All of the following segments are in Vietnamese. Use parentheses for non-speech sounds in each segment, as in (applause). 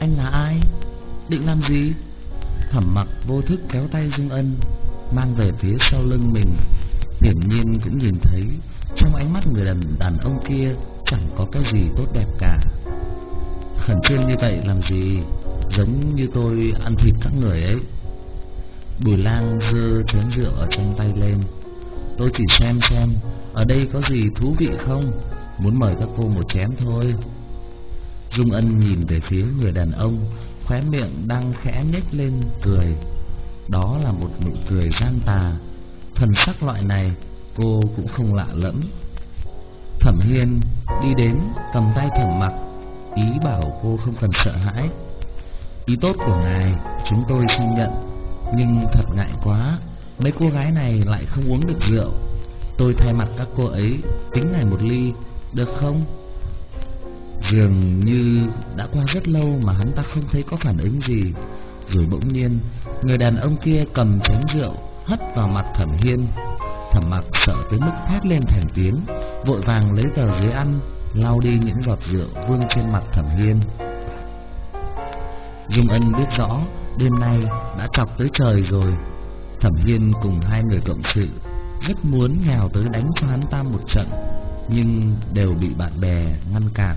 Anh là ai? Định làm gì? Thẩm mặc vô thức kéo tay Dung Ân Mang về phía sau lưng mình. Hiển nhiên cũng nhìn thấy Trong ánh mắt người đàn, đàn ông kia Chẳng có cái gì tốt đẹp cả. Khẩn trương như vậy làm gì? Giống như tôi ăn thịt các người ấy. Bùi lang dơ chén rượu ở trong tay lên. Tôi chỉ xem xem Ở đây có gì thú vị không? Muốn mời các cô một chén thôi. Dung Ân nhìn về phía người đàn ông, Khóe miệng đang khẽ nhếch lên, cười. Đó là một nụ cười gian tà. Thần sắc loại này, cô cũng không lạ lẫm. Thẩm Hiên đi đến, cầm tay thẩm mặc Ý bảo cô không cần sợ hãi. Ý tốt của ngài, chúng tôi xin nhận. Nhưng thật ngại quá, Mấy cô gái này lại không uống được rượu. Tôi thay mặt các cô ấy, Tính ngài một ly, Được không? Dường như đã qua rất lâu Mà hắn ta không thấy có phản ứng gì. Rồi bỗng nhiên, Người đàn ông kia cầm chén rượu, Hất vào mặt thẩm hiên. Thẩm mặc sợ tới mức thét lên thành tiếng, Vội vàng lấy tờ giấy ăn, lau đi những giọt rượu vương trên mặt thẩm hiên. Dung Ân biết rõ, đêm nay đã chọc tới trời rồi. Thẩm Hiên cùng hai người cộng sự, rất muốn nghèo tới đánh cho hắn ta một trận, Nhưng đều bị bạn bè ngăn cản.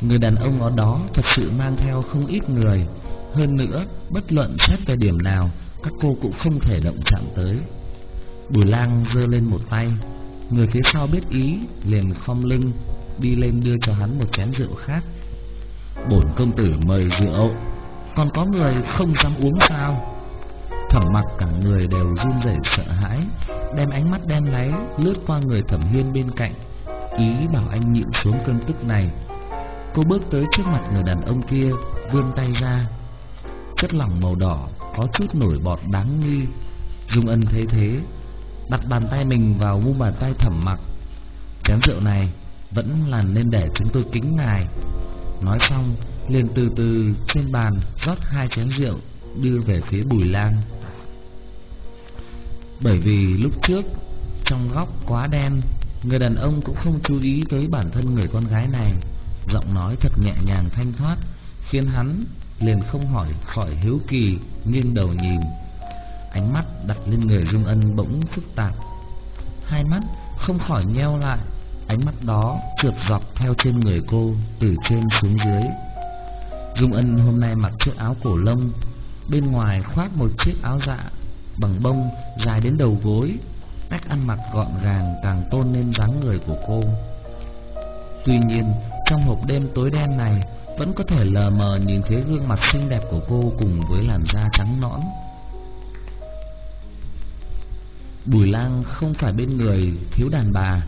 Người đàn ông ở đó thật sự mang theo không ít người. Hơn nữa, bất luận xét về điểm nào Các cô cũng không thể động chạm tới. Bùi lang giơ lên một tay. Người phía sau biết ý liền khom lưng Đi lên đưa cho hắn một chén rượu khác. Bổn công tử mời rượu. Còn có người không dám uống sao? Thẩm mặc cả người đều run rẩy sợ hãi Đem ánh mắt đen láy Lướt qua người thẩm hiên bên cạnh. Ý bảo anh nhịn xuống cơn tức này. Cô bước tới trước mặt người đàn ông kia, Vươn tay ra. Chất lỏng màu đỏ Có chút nổi bọt đáng nghi. Dung ân thấy thế, Đặt bàn tay mình vào mu bàn tay thẩm mặc. Chén rượu này Vẫn là nên để chúng tôi kính ngài. Nói xong, liền từ từ trên bàn rót hai chén rượu, đưa về phía bùi lang bởi vì lúc trước, trong góc quá đen, người đàn ông cũng không chú ý tới bản thân người con gái này giọng nói thật nhẹ nhàng thanh thoát, khiến hắn liền không hỏi khỏi hiếu kỳ, nghiêng đầu nhìn. Ánh mắt đặt lên người dung ân bỗng phức tạp. Hai mắt không khỏi nheo lại, ánh mắt đó trượt dọc theo trên người cô từ trên xuống dưới. Dung ân hôm nay mặc chiếc áo cổ lông, bên ngoài khoác một chiếc áo dạ bằng bông dài đến đầu gối cách ăn mặc gọn gàng càng tôn lên dáng người của cô. Tuy nhiên trong hộp đêm tối đen này, vẫn có thể lờ mờ nhìn thấy gương mặt xinh đẹp của cô cùng với làn da trắng nõn. Bùi lang không phải bên người thiếu đàn bà,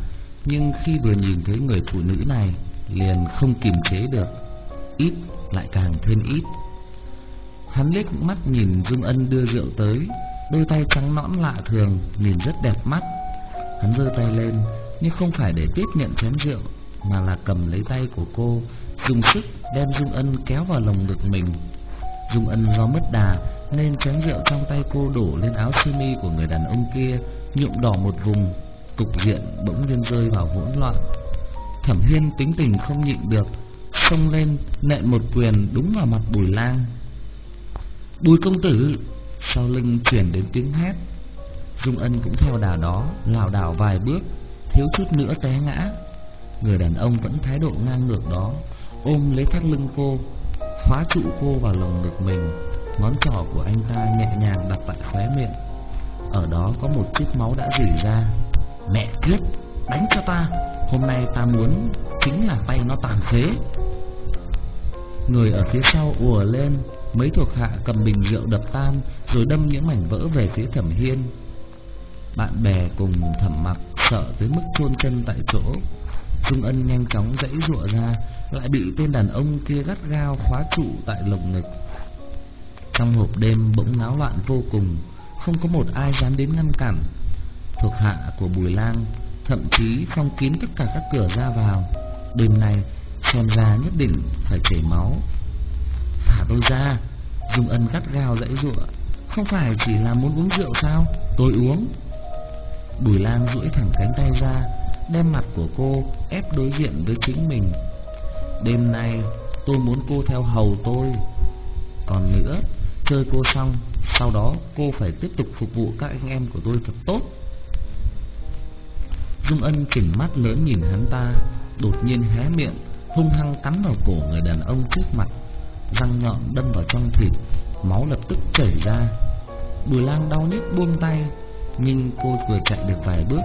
nhưng khi vừa nhìn thấy người phụ nữ này, liền không kiềm chế được, ít lại càng thêm ít. Hắn liếc mắt nhìn dung ân đưa rượu tới, Đôi tay trắng nõn lạ thường, Nhìn rất đẹp mắt. Hắn giơ tay lên, Nhưng không phải để tiếp nhận chén rượu mà là cầm lấy tay của cô, Dùng sức đem Dung Ân kéo vào lồng ngực mình. Dung Ân do mất đà Nên chén rượu trong tay cô đổ lên áo sơ mi của người đàn ông kia, Nhuộm đỏ một vùng, Cục diện bỗng nhiên rơi vào hỗn loạn. Thẩm Hiên tính tình không nhịn được, Xông lên nện một quyền đúng vào mặt Bùi Lang. Bùi công tử! Sau lưng chuyển đến tiếng hét. Dung Ân cũng theo đà đó lảo đảo vài bước, Thiếu chút nữa té ngã. Người đàn ông vẫn thái độ ngang ngược đó, Ôm lấy thắt lưng cô, Khóa trụ cô vào lồng ngực mình. Ngón trỏ của anh ta nhẹ nhàng đặt tại khóe miệng. Ở đó có một chút máu đã rỉ ra. Mẹ kiếp, Đánh cho ta. Hôm nay ta muốn Chính là tay nó tàn phế. Người ở phía sau ùa lên, Mấy thuộc hạ cầm bình rượu đập tan, Rồi đâm những mảnh vỡ về phía thẩm hiên. Bạn bè cùng thẩm mặc Sợ tới mức chôn chân tại chỗ. Dung Ân nhanh chóng dãy rụa ra, Lại bị tên đàn ông kia gắt gao khóa trụ tại lồng ngực. Trong hộp đêm bỗng náo loạn vô cùng, Không có một ai dám đến ngăn cản. Thuộc hạ của Bùi Lang Thậm chí phong kín tất cả các cửa ra vào. Đêm nay xem ra nhất định phải chảy máu. Thả tôi ra Dung Ân gắt gao dãy rụa Không phải chỉ là muốn uống rượu sao? Tôi uống. Bùi lang duỗi thẳng cánh tay ra Đem mặt của cô ép đối diện với chính mình. Đêm nay, Tôi muốn cô theo hầu tôi. Còn nữa, Chơi cô xong, Sau đó cô phải tiếp tục phục vụ các anh em của tôi thật tốt. Dung Ân chỉnh mắt lớn nhìn hắn ta, Đột nhiên hé miệng, Hung hăng cắn vào cổ người đàn ông trước mặt. Răng nhọn đâm vào trong thịt, Máu lập tức chảy ra. Bùi lang đau nhức buông tay, Nhưng cô vừa chạy được vài bước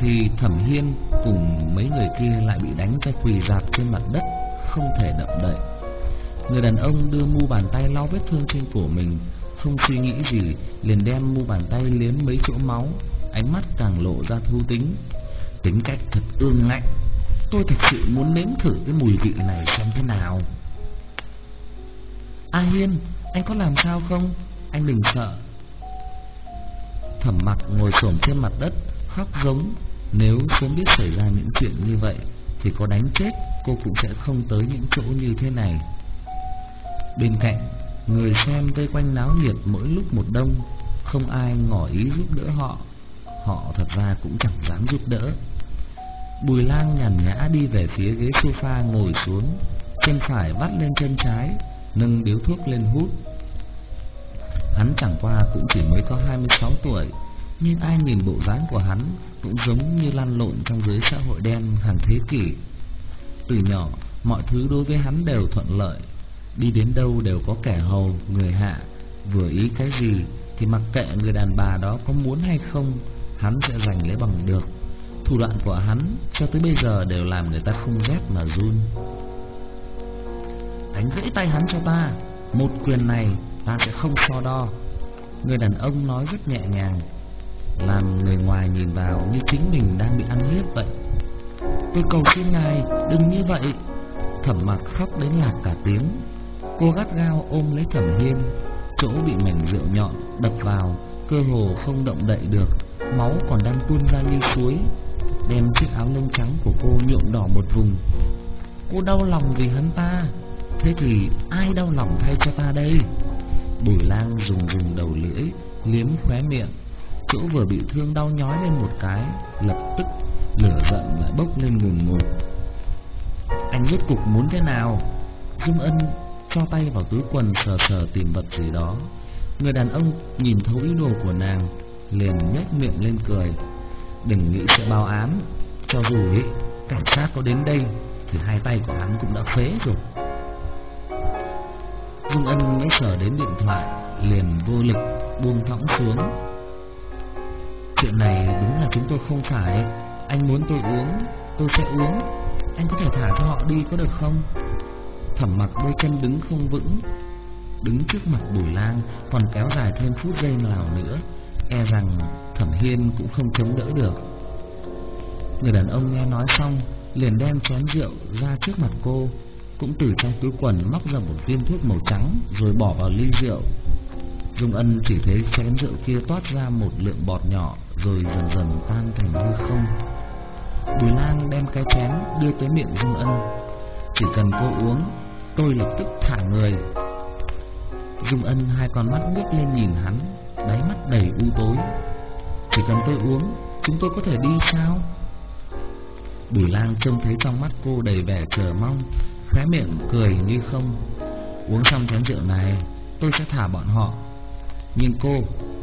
thì Thẩm Hiên cùng mấy người kia lại bị đánh cho quỳ dạp trên mặt đất, Không thể động đậy. Người đàn ông đưa mu bàn tay lau vết thương trên cổ mình, Không suy nghĩ gì, Liền đem mu bàn tay liếm mấy chỗ máu, Ánh mắt càng lộ ra thu tính. Tính cách thật ương ngạnh. Tôi thật sự muốn nếm thử cái mùi vị này xem thế nào. A Hiên, Anh có làm sao không? Anh đừng sợ. Thẩm mặc ngồi xổm trên mặt đất, Khóc giống. Nếu sớm biết xảy ra những chuyện như vậy, Thì có đánh chết, cô cũng sẽ không tới những chỗ như thế này. Bên cạnh, Người xem vây quanh náo nhiệt mỗi lúc một đông, Không ai ngỏ ý giúp đỡ họ. Họ thật ra cũng chẳng dám giúp đỡ. Bùi lang nhàn nhã đi về phía ghế sofa ngồi xuống, Chân phải vắt lên chân trái, Nâng điếu thuốc lên hút. Hắn chẳng qua cũng chỉ mới có 26 tuổi nhưng ai nhìn bộ dáng của hắn Cũng giống như lăn lộn trong giới xã hội đen hàng thế kỷ. Từ nhỏ Mọi thứ đối với hắn đều thuận lợi. Đi đến đâu đều có kẻ hầu, người hạ. Vừa ý cái gì Thì mặc kệ người đàn bà đó có muốn hay không Hắn sẽ giành lấy bằng được. Thủ đoạn của hắn cho tới bây giờ đều làm người ta không rét mà run. Đánh gãy tay hắn cho ta Một quyền này ta sẽ không so đo. Người đàn ông nói rất nhẹ nhàng làm người ngoài nhìn vào như chính mình đang bị ăn hiếp vậy. Tôi cầu xin ngài đừng như vậy. Thẩm mặc khóc đến lạc cả tiếng. Cô gắt gao ôm lấy thẩm hiên. Chỗ bị mảnh rượu nhọn đập vào, Cơ hồ không động đậy được. Máu còn đang tuôn ra như suối. Đem chiếc áo lông trắng của cô nhuộm đỏ một vùng. Cô đau lòng vì hắn ta. Thế thì ai đau lòng thay cho ta đây? Bùi lang dùng dùng đầu lưỡi, Liếm khóe miệng. Chỗ vừa bị thương đau nhói lên một cái Lập tức lửa giận lại bốc lên ngùn ngụt. Anh rốt cục muốn thế nào? Dung Ân cho tay vào túi quần sờ sờ tìm vật gì đó. Người đàn ông nhìn thấu ý đồ của nàng Liền nhếch miệng lên cười. Đừng nghĩ sẽ báo án Cho dù ý, cảnh sát có đến đây Thì hai tay của hắn cũng đã phế rồi. Dung Ân mới sờ đến điện thoại Liền vô lực buông thõng xuống. Chuyện này đúng là chúng tôi không phải. Anh muốn tôi uống, Tôi sẽ uống. Anh có thể thả cho họ đi có được không? Thẩm mặc đôi chân đứng không vững, Đứng trước mặt bùi lang, Còn kéo dài thêm phút giây nào nữa. E rằng thẩm hiên cũng không chống đỡ được. Người đàn ông nghe nói xong, Liền đem chén rượu ra trước mặt cô, Cũng từ trong túi quần móc ra một viên thuốc màu trắng Rồi bỏ vào ly rượu. Dung Ân chỉ thấy chén rượu kia toát ra một lượng bọt nhỏ. Rồi dần dần tan thành hư không. Bùi lang đem cái chén, đưa tới miệng Dung Ân. Chỉ cần cô uống, Tôi lập tức thả người. Dung Ân hai con mắt ngước lên nhìn hắn, Đáy mắt đầy u tối. Chỉ cần tôi uống, Chúng tôi có thể đi sao? Bùi lang trông thấy trong mắt cô đầy vẻ chờ mong, Khóe miệng cười như không. Uống xong chén rượu này, Tôi sẽ thả bọn họ. Nhưng cô,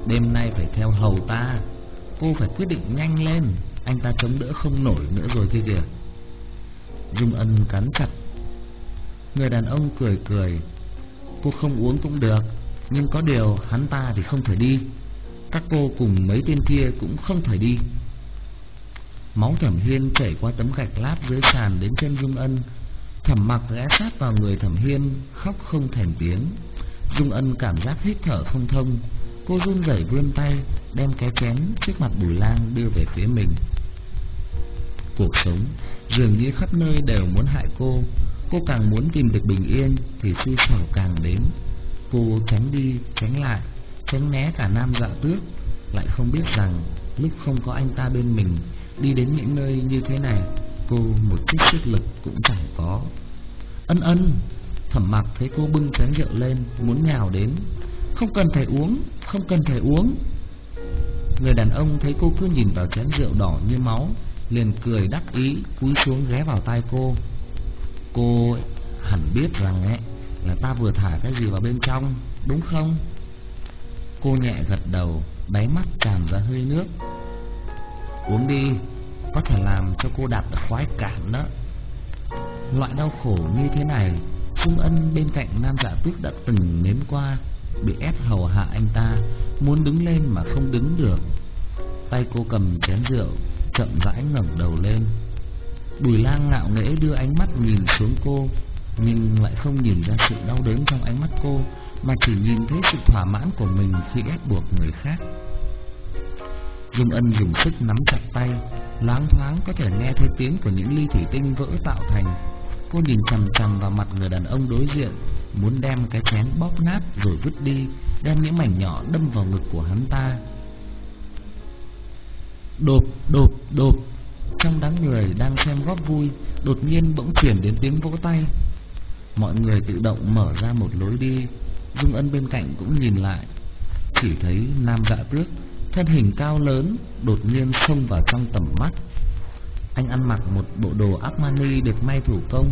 Đêm nay phải theo hầu ta. Cô phải quyết định nhanh lên. Anh ta chống đỡ không nổi nữa rồi kia kìa. Dung ân cắn chặt. Người đàn ông cười cười. Cô không uống cũng được, Nhưng có điều hắn ta thì không thể đi. Các cô cùng mấy tên kia cũng không thể đi. Máu thẩm hiên chảy qua tấm gạch lát dưới sàn đến chân Dung Ân. Thẩm mặc ghé sát vào người thẩm hiên, Khóc không thành tiếng. Dung Ân cảm giác hít thở không thông. Cô run rẩy vươn tay Đem cái chén trước mặt bùi lang đưa về phía mình. Cuộc sống dường như khắp nơi đều muốn hại cô. Cô càng muốn tìm được bình yên Thì suy sầu càng đến. Cô tránh đi, tránh lại Tránh né cả nam dạ tước. Lại không biết rằng Lúc không có anh ta bên mình Đi đến những nơi như thế này Cô một chút sức lực cũng chẳng có. Ân ân Thẩm mặc thấy cô bưng chén rượu lên Muốn nhào đến. Không cần phải uống, không cần phải uống Người đàn ông thấy cô cứ nhìn vào chén rượu đỏ như máu Liền cười đắc ý Cúi xuống ghé vào tai cô Cô hẳn biết rằng ấy là ta vừa thả cái gì vào bên trong, đúng không? Cô nhẹ gật đầu, đáy mắt tràn ra hơi nước. Uống đi, có thể làm cho cô đạt được khoái cảm đó. Loại đau khổ như thế này, Dung Ân bên cạnh Nam Dạ tuyết đã từng nếm qua, bị ép hầu hạ anh ta, muốn đứng lên mà không đứng được. Tay cô cầm chén rượu, chậm rãi ngẩng đầu lên. Bùi lang ngạo nghễ đưa ánh mắt nhìn xuống cô Nhưng lại không nhìn ra sự đau đớn trong ánh mắt cô Mà chỉ nhìn thấy sự thỏa mãn của mình khi ép buộc người khác Dung Ân dùng sức nắm chặt tay Loáng thoáng có thể nghe thấy tiếng của những ly thủy tinh vỡ tạo thành Cô nhìn chằm chằm vào mặt người đàn ông đối diện Muốn đem cái chén bóp nát rồi vứt đi Đem những mảnh nhỏ đâm vào ngực của hắn ta. Đột, đột, đột. Trong đám người đang xem góp vui Đột nhiên bỗng chuyển đến tiếng vỗ tay. Mọi người tự động mở ra một lối đi. Dung Ân bên cạnh cũng nhìn lại. Chỉ thấy nam dạ tước Thân hình cao lớn Đột nhiên xông vào trong tầm mắt. Anh ăn mặc một bộ đồ Armani Được may thủ công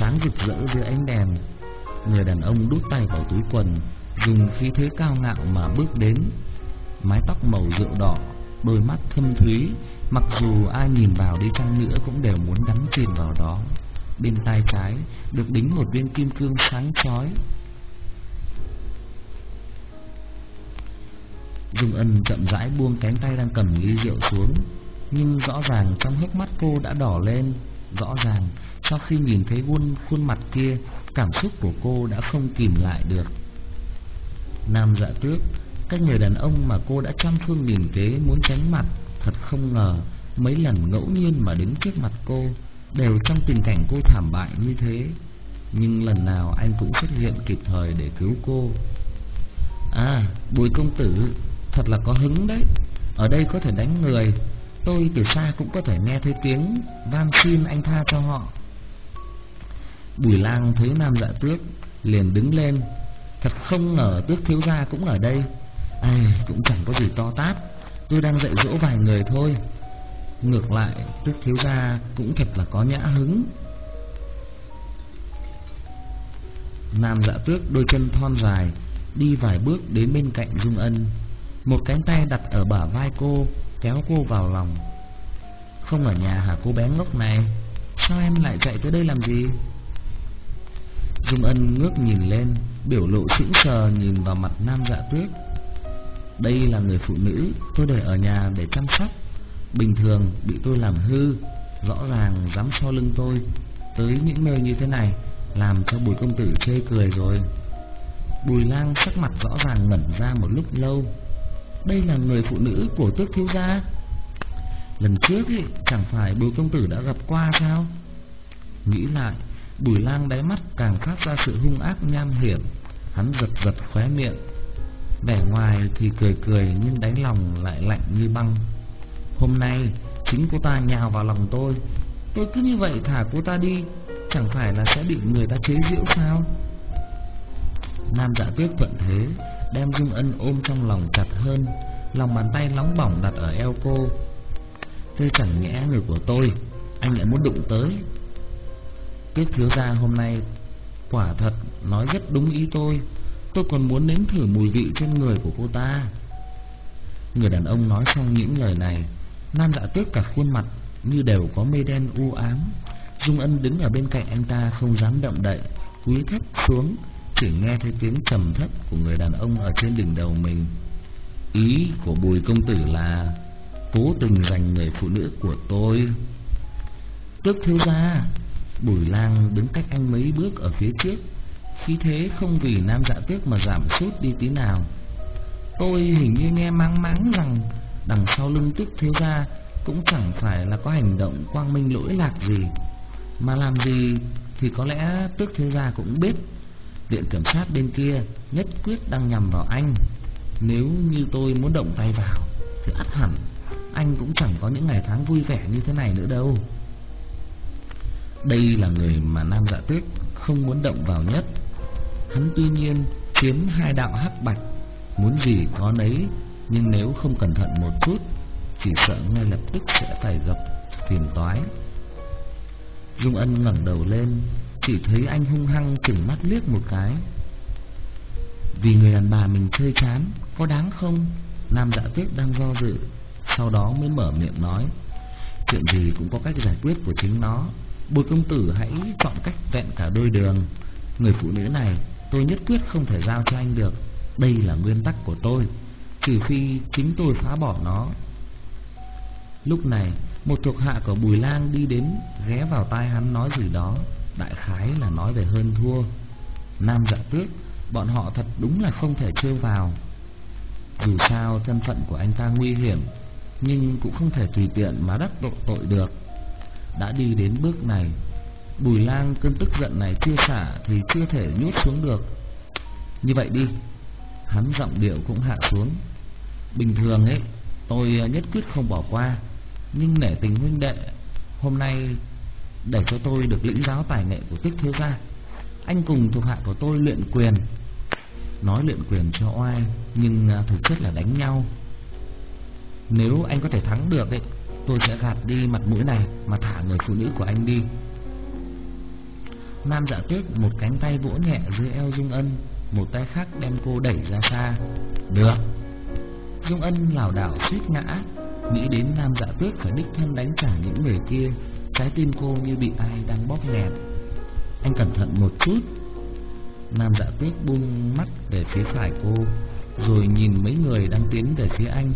Sáng rực rỡ dưới ánh đèn. Người đàn ông đút tay vào túi quần Dùng khí thế cao ngạo mà bước đến. Mái tóc màu rượu đỏ Đôi mắt thâm thúy Mặc dù ai nhìn vào đi chăng nữa cũng đều muốn đắm chìm vào đó. Bên tay trái được đính một viên kim cương sáng chói. Dung Ân chậm rãi buông cánh tay đang cầm ly rượu xuống Nhưng rõ ràng trong hốc mắt cô đã đỏ lên. Rõ ràng sau khi nhìn thấy khuôn, khuôn mặt kia Cảm xúc của cô đã không kìm lại được. Nam dạ tước Các người đàn ông mà cô đã trăm phương nghìn kế muốn tránh mặt, Thật không ngờ Mấy lần ngẫu nhiên mà đứng trước mặt cô Đều trong tình cảnh cô thảm bại như thế. Nhưng lần nào anh cũng xuất hiện kịp thời để cứu cô. À Bùi công tử, Thật là có hứng đấy. Ở đây có thể đánh người, Tôi từ xa cũng có thể nghe thấy tiếng, Van xin anh tha cho họ. Bùi lang thấy nam dạ tước Liền đứng lên. Thật không ngờ tước thiếu gia cũng ở đây. Ai, cũng chẳng có gì to tát. Tôi đang dạy dỗ vài người thôi. Ngược lại, Tước thiếu gia cũng thật là có nhã hứng. Nam dạ tước đôi chân thon dài, Đi vài bước đến bên cạnh Dung Ân. Một cánh tay đặt ở bả vai cô, Kéo cô vào lòng. Không ở nhà hả cô bé ngốc này? Sao em lại chạy tới đây làm gì? Dung Ân ngước nhìn lên Biểu lộ sững sờ nhìn vào mặt Nam dạ Tuyết. đây là người phụ nữ tôi để ở nhà để chăm sóc. Bình thường bị tôi làm hư Rõ ràng dám so lưng tôi Tới những nơi như thế này Làm cho bùi công tử chê cười rồi. Bùi lang sắc mặt rõ ràng ngẩn ra một lúc lâu. Đây là người phụ nữ của tước thiếu gia. Lần trước ý, chẳng phải bùi công tử đã gặp qua sao? Nghĩ lại Bùi lang đáy mắt càng phát ra sự hung ác nham hiểm. Hắn giật giật khóe miệng, Vẻ ngoài thì cười cười nhưng đáy lòng lại lạnh như băng. Hôm nay chính cô ta nhào vào lòng tôi. Tôi cứ như vậy thả cô ta đi, Chẳng phải là sẽ bị người ta chế giễu sao? Nam dạ tuyết thuận thế, Đem Dung Ân ôm trong lòng chặt hơn, Lòng bàn tay nóng bỏng đặt ở eo cô. Thế chẳng nhẽ người của tôi, Anh lại muốn đụng tới. Tuyết thiếu gia hôm nay Quả thật nói rất đúng ý tôi. Tôi còn muốn nếm thử mùi vị trên người của cô ta. Người đàn ông nói xong những lời này, Nam dạ tước cả khuôn mặt Như đều có mây đen u ám. Dung Ân đứng ở bên cạnh anh ta Không dám động đậy, Cúi thấp xuống, Chỉ nghe thấy tiếng trầm thấp của người đàn ông Ở trên đỉnh đầu mình. Ý của bùi công tử là, Cố tình giành người phụ nữ của tôi. Tước thiếu gia Bùi lang đứng cách anh mấy bước ở phía trước. Khí thế không vì nam dạ tuyết mà giảm sút đi tí nào. Tôi hình như nghe mang máng rằng Đằng sau lưng tuyết thiếu gia Cũng chẳng phải là có hành động quang minh lỗi lạc gì. Mà làm gì thì có lẽ tuyết thiếu gia cũng biết. Viện kiểm sát bên kia nhất quyết đang nhằm vào anh. Nếu như tôi muốn động tay vào Thì ắt hẳn, Anh cũng chẳng có những ngày tháng vui vẻ như thế này nữa đâu. Đây là người mà Nam Dạ Tuyết không muốn động vào nhất. Hắn tuy nhiên chiếm hai đạo hắc bạch, Muốn gì có nấy, Nhưng nếu không cẩn thận một chút, Chỉ sợ ngay lập tức sẽ phải gặp phiền toái. Dung Ân ngẩng đầu lên, Chỉ thấy anh hung hăng chừng mắt liếc một cái. Vì người đàn bà mình chơi chán, Có đáng không? Nam dạ tuyết đang do dự, Sau đó mới mở miệng nói. Chuyện gì cũng có cách giải quyết của chính nó. Bùi công tử, hãy chọn cách vẹn cả đôi đường. Người phụ nữ này, tôi nhất quyết không thể giao cho anh được. Đây là nguyên tắc của tôi, Trừ phi chính tôi phá bỏ nó. Lúc này, Một thuộc hạ của Bùi Lang đi đến, Ghé vào tai hắn nói gì đó. Đại khái là nói về hơn thua. Nam dạ tước, Bọn họ thật đúng là không thể trêu vào. Dù sao thân phận của anh ta nguy hiểm, Nhưng cũng không thể tùy tiện mà đắc độ tội được. Đã đi đến bước này. Bùi lang cơn tức giận này chưa xả Thì chưa thể nhút xuống được. Như vậy đi, Hắn giọng điệu cũng hạ xuống. Bình thường ấy, Tôi nhất quyết không bỏ qua, Nhưng nể tình huynh đệ, Hôm nay để cho tôi được lĩnh giáo tài nghệ của tích thiếu gia. Anh cùng thuộc hạ của tôi luyện quyền. Nói luyện quyền cho oai, Nhưng thực chất là đánh nhau. Nếu anh có thể thắng được ấy Tôi sẽ gạt đi mặt mũi này Mà thả người phụ nữ của anh đi. Nam dạ tuyết một cánh tay vỗ nhẹ dưới eo Dung Ân, Một tay khác đem cô đẩy ra xa. Được. Dung Ân lảo đảo suýt ngã, Nghĩ đến Nam dạ tuyết phải đích thân đánh trả những người kia, Trái tim cô như bị ai đang bóp nghẹt. Anh cẩn thận một chút. Nam dạ tuyết buông mắt về phía phải cô, Rồi nhìn mấy người đang tiến về phía anh.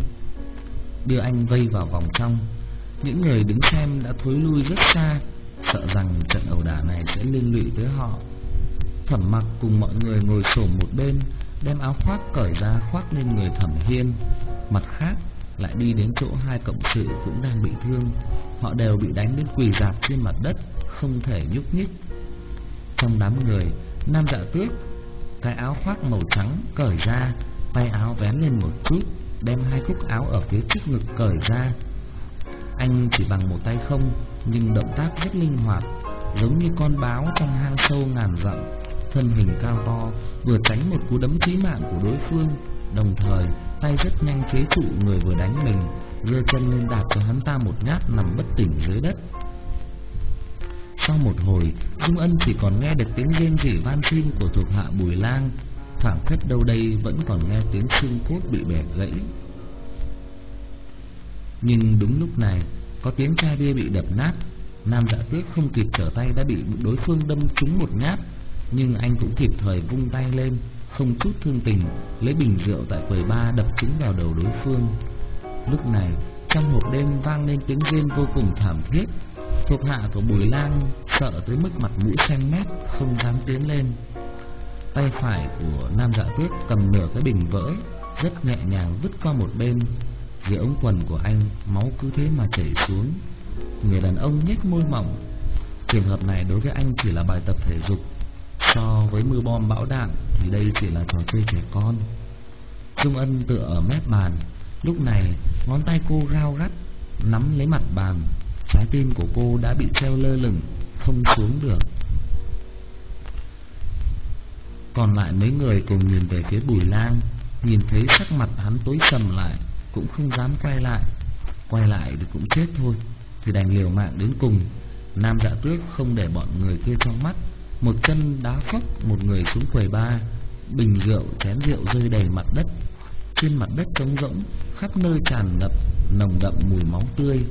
Đưa anh vây vào vòng trong. Những người đứng xem đã thối lui rất xa, Sợ rằng trận ẩu đả này sẽ liên lụy tới họ. Thẩm mặc cùng mọi người ngồi xổm một bên, Đem áo khoác cởi ra khoác lên người thẩm hiên. Mặt khác, lại đi đến chỗ hai cộng sự cũng đang bị thương. Họ đều bị đánh đến quỳ dạp trên mặt đất, Không thể nhúc nhích. Trong đám người, Nam dạ tước, Cái áo khoác màu trắng cởi ra, Tay áo vén lên một chút, Đem hai cúc áo ở phía trước ngực cởi ra. Anh chỉ bằng một tay không, Nhưng động tác rất linh hoạt, Giống như con báo trong hang sâu ngàn dặm. Thân hình cao to, Vừa tránh một cú đấm chí mạng của đối phương, Đồng thời tay rất nhanh chế trụ người vừa đánh mình, giơ chân lên đạp cho hắn ta một nhát nằm bất tỉnh dưới đất. Sau một hồi, dung ân chỉ còn nghe được tiếng rên rỉ van xin của thuộc hạ bùi lang. Thoảng phất đâu đây vẫn còn nghe tiếng xương cốt bị bẻ gãy nhưng đúng lúc này có tiếng chai bia bị đập nát nam dạ tước không kịp trở tay đã bị đối phương đâm trúng một nhát nhưng anh cũng kịp thời vung tay lên không chút thương tình lấy bình rượu tại quầy ba đập trúng vào đầu đối phương. Lúc này, trong một đêm vang lên tiếng rên vô cùng thảm thiết. Thuộc hạ của Bùi Lang sợ tới mức mặt mũi xanh mét, không dám tiến lên. Tay phải của Nam Dạ Tuyết cầm nửa cái bình vỡ, rất nhẹ nhàng vứt qua một bên. Dưới ống quần của anh, máu cứ thế mà chảy xuống. Người đàn ông nhếch môi mỏng. Trường hợp này đối với anh chỉ là bài tập thể dục. So với mưa bom bão đạn Thì đây chỉ là trò chơi trẻ con. Dung Ân tựa ở mép bàn. Lúc này ngón tay cô gao gắt Nắm lấy mặt bàn. Trái tim của cô đã bị treo lơ lửng Không xuống được. Còn lại mấy người cùng nhìn về phía bùi lang Nhìn thấy sắc mặt hắn tối sầm lại. Cũng không dám quay lại. Quay lại thì cũng chết thôi. Thì đành liều mạng đến cùng. Nam dạ tước không để bọn người kia trong mắt. Một chân đá phốc, một người xuống quầy ba. Bình rượu, chén rượu rơi đầy mặt đất. Trên mặt đất trống rỗng, Khắp nơi tràn ngập Nồng đậm mùi máu tươi.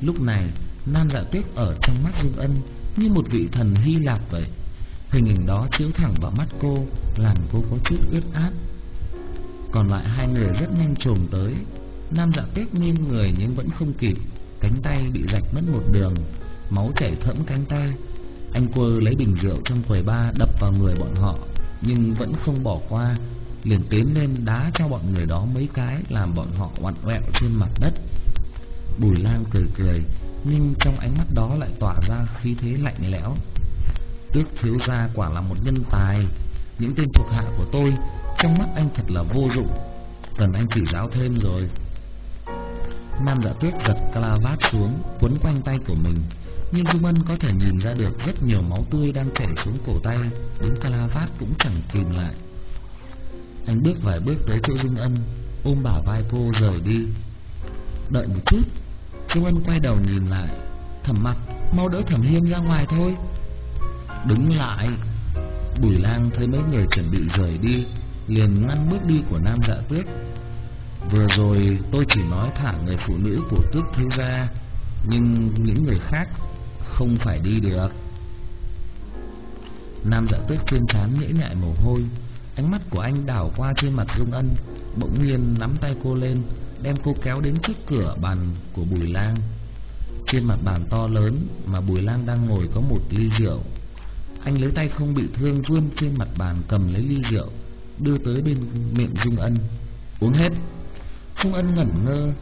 Lúc này, Nam dạ tuyết ở trong mắt Dung Ân Như một vị thần Hy Lạp vậy. Hình ảnh đó chiếu thẳng vào mắt cô, Làm cô có chút ướt át. Còn lại hai người rất nhanh trồm tới. Nam dạ tuyết nghiêng người nhưng vẫn không kịp. Cánh tay bị rạch mất một đường. Máu chảy thẫm cánh tay. Anh quơ lấy bình rượu trong quầy ba đập vào người bọn họ, Nhưng vẫn không bỏ qua. Liền tiến lên đá cho bọn người đó mấy cái Làm bọn họ oặn oẹo trên mặt đất. Bùi lan cười cười, Nhưng trong ánh mắt đó lại tỏa ra khí thế lạnh lẽo. Tước thiếu gia quả là một nhân tài. Những tên thuộc hạ của tôi trong mắt anh thật là vô dụng. Cần anh chỉ giáo thêm rồi. Nam dạ tuyết giật calavat xuống, Quấn quanh tay của mình. Nhưng Dung Ân có thể nhìn ra được rất nhiều máu tươi đang chảy xuống cổ tay, Đến Calavat cũng chẳng kìm lại. Anh bước vài bước tới chỗ Dung Ân, Ôm bả vai cô rời đi. Đợi một chút, Dung Ân quay đầu nhìn lại Thẩm mặt, Mau đỡ Thẩm Hiên ra ngoài thôi. Đứng lại. Bùi lang thấy mấy người chuẩn bị rời đi Liền ngăn bước đi của nam dạ tước. Vừa rồi tôi chỉ nói thả người phụ nữ của tước thiếu gia, Nhưng những người khác không phải đi được. Nam dạ tước trên trán nhễ nhại mồ hôi, Ánh mắt của anh đảo qua trên mặt Dung Ân, Bỗng nhiên nắm tay cô lên, Đem cô kéo đến trước cửa bàn của Bùi Lang. Trên mặt bàn to lớn Mà Bùi Lang đang ngồi có một ly rượu. Anh lấy tay không bị thương Vươn trên mặt bàn cầm lấy ly rượu. Đưa tới bên miệng Dung Ân. Uống hết. Dung Ân ngẩn ngơ.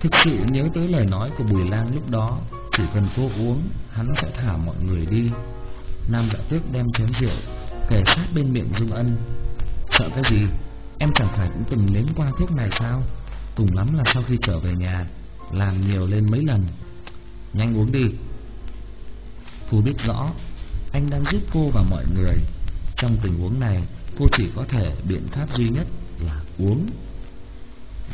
Thực sự nhớ tới lời nói của Bùi Lang lúc đó, Chỉ cần cô uống, Hắn sẽ thả mọi người đi. Nam dạ tước đem chén rượu, Kề sát bên miệng Dung Ân. Sợ cái gì? Em chẳng phải cũng từng nếm qua thuốc này sao? Cùng lắm là sau khi trở về nhà, Làm nhiều lên mấy lần. Nhanh uống đi. Phù biết rõ, Anh đang giúp cô và mọi người Trong tình huống này. Cô chỉ có thể biện pháp duy nhất là uống.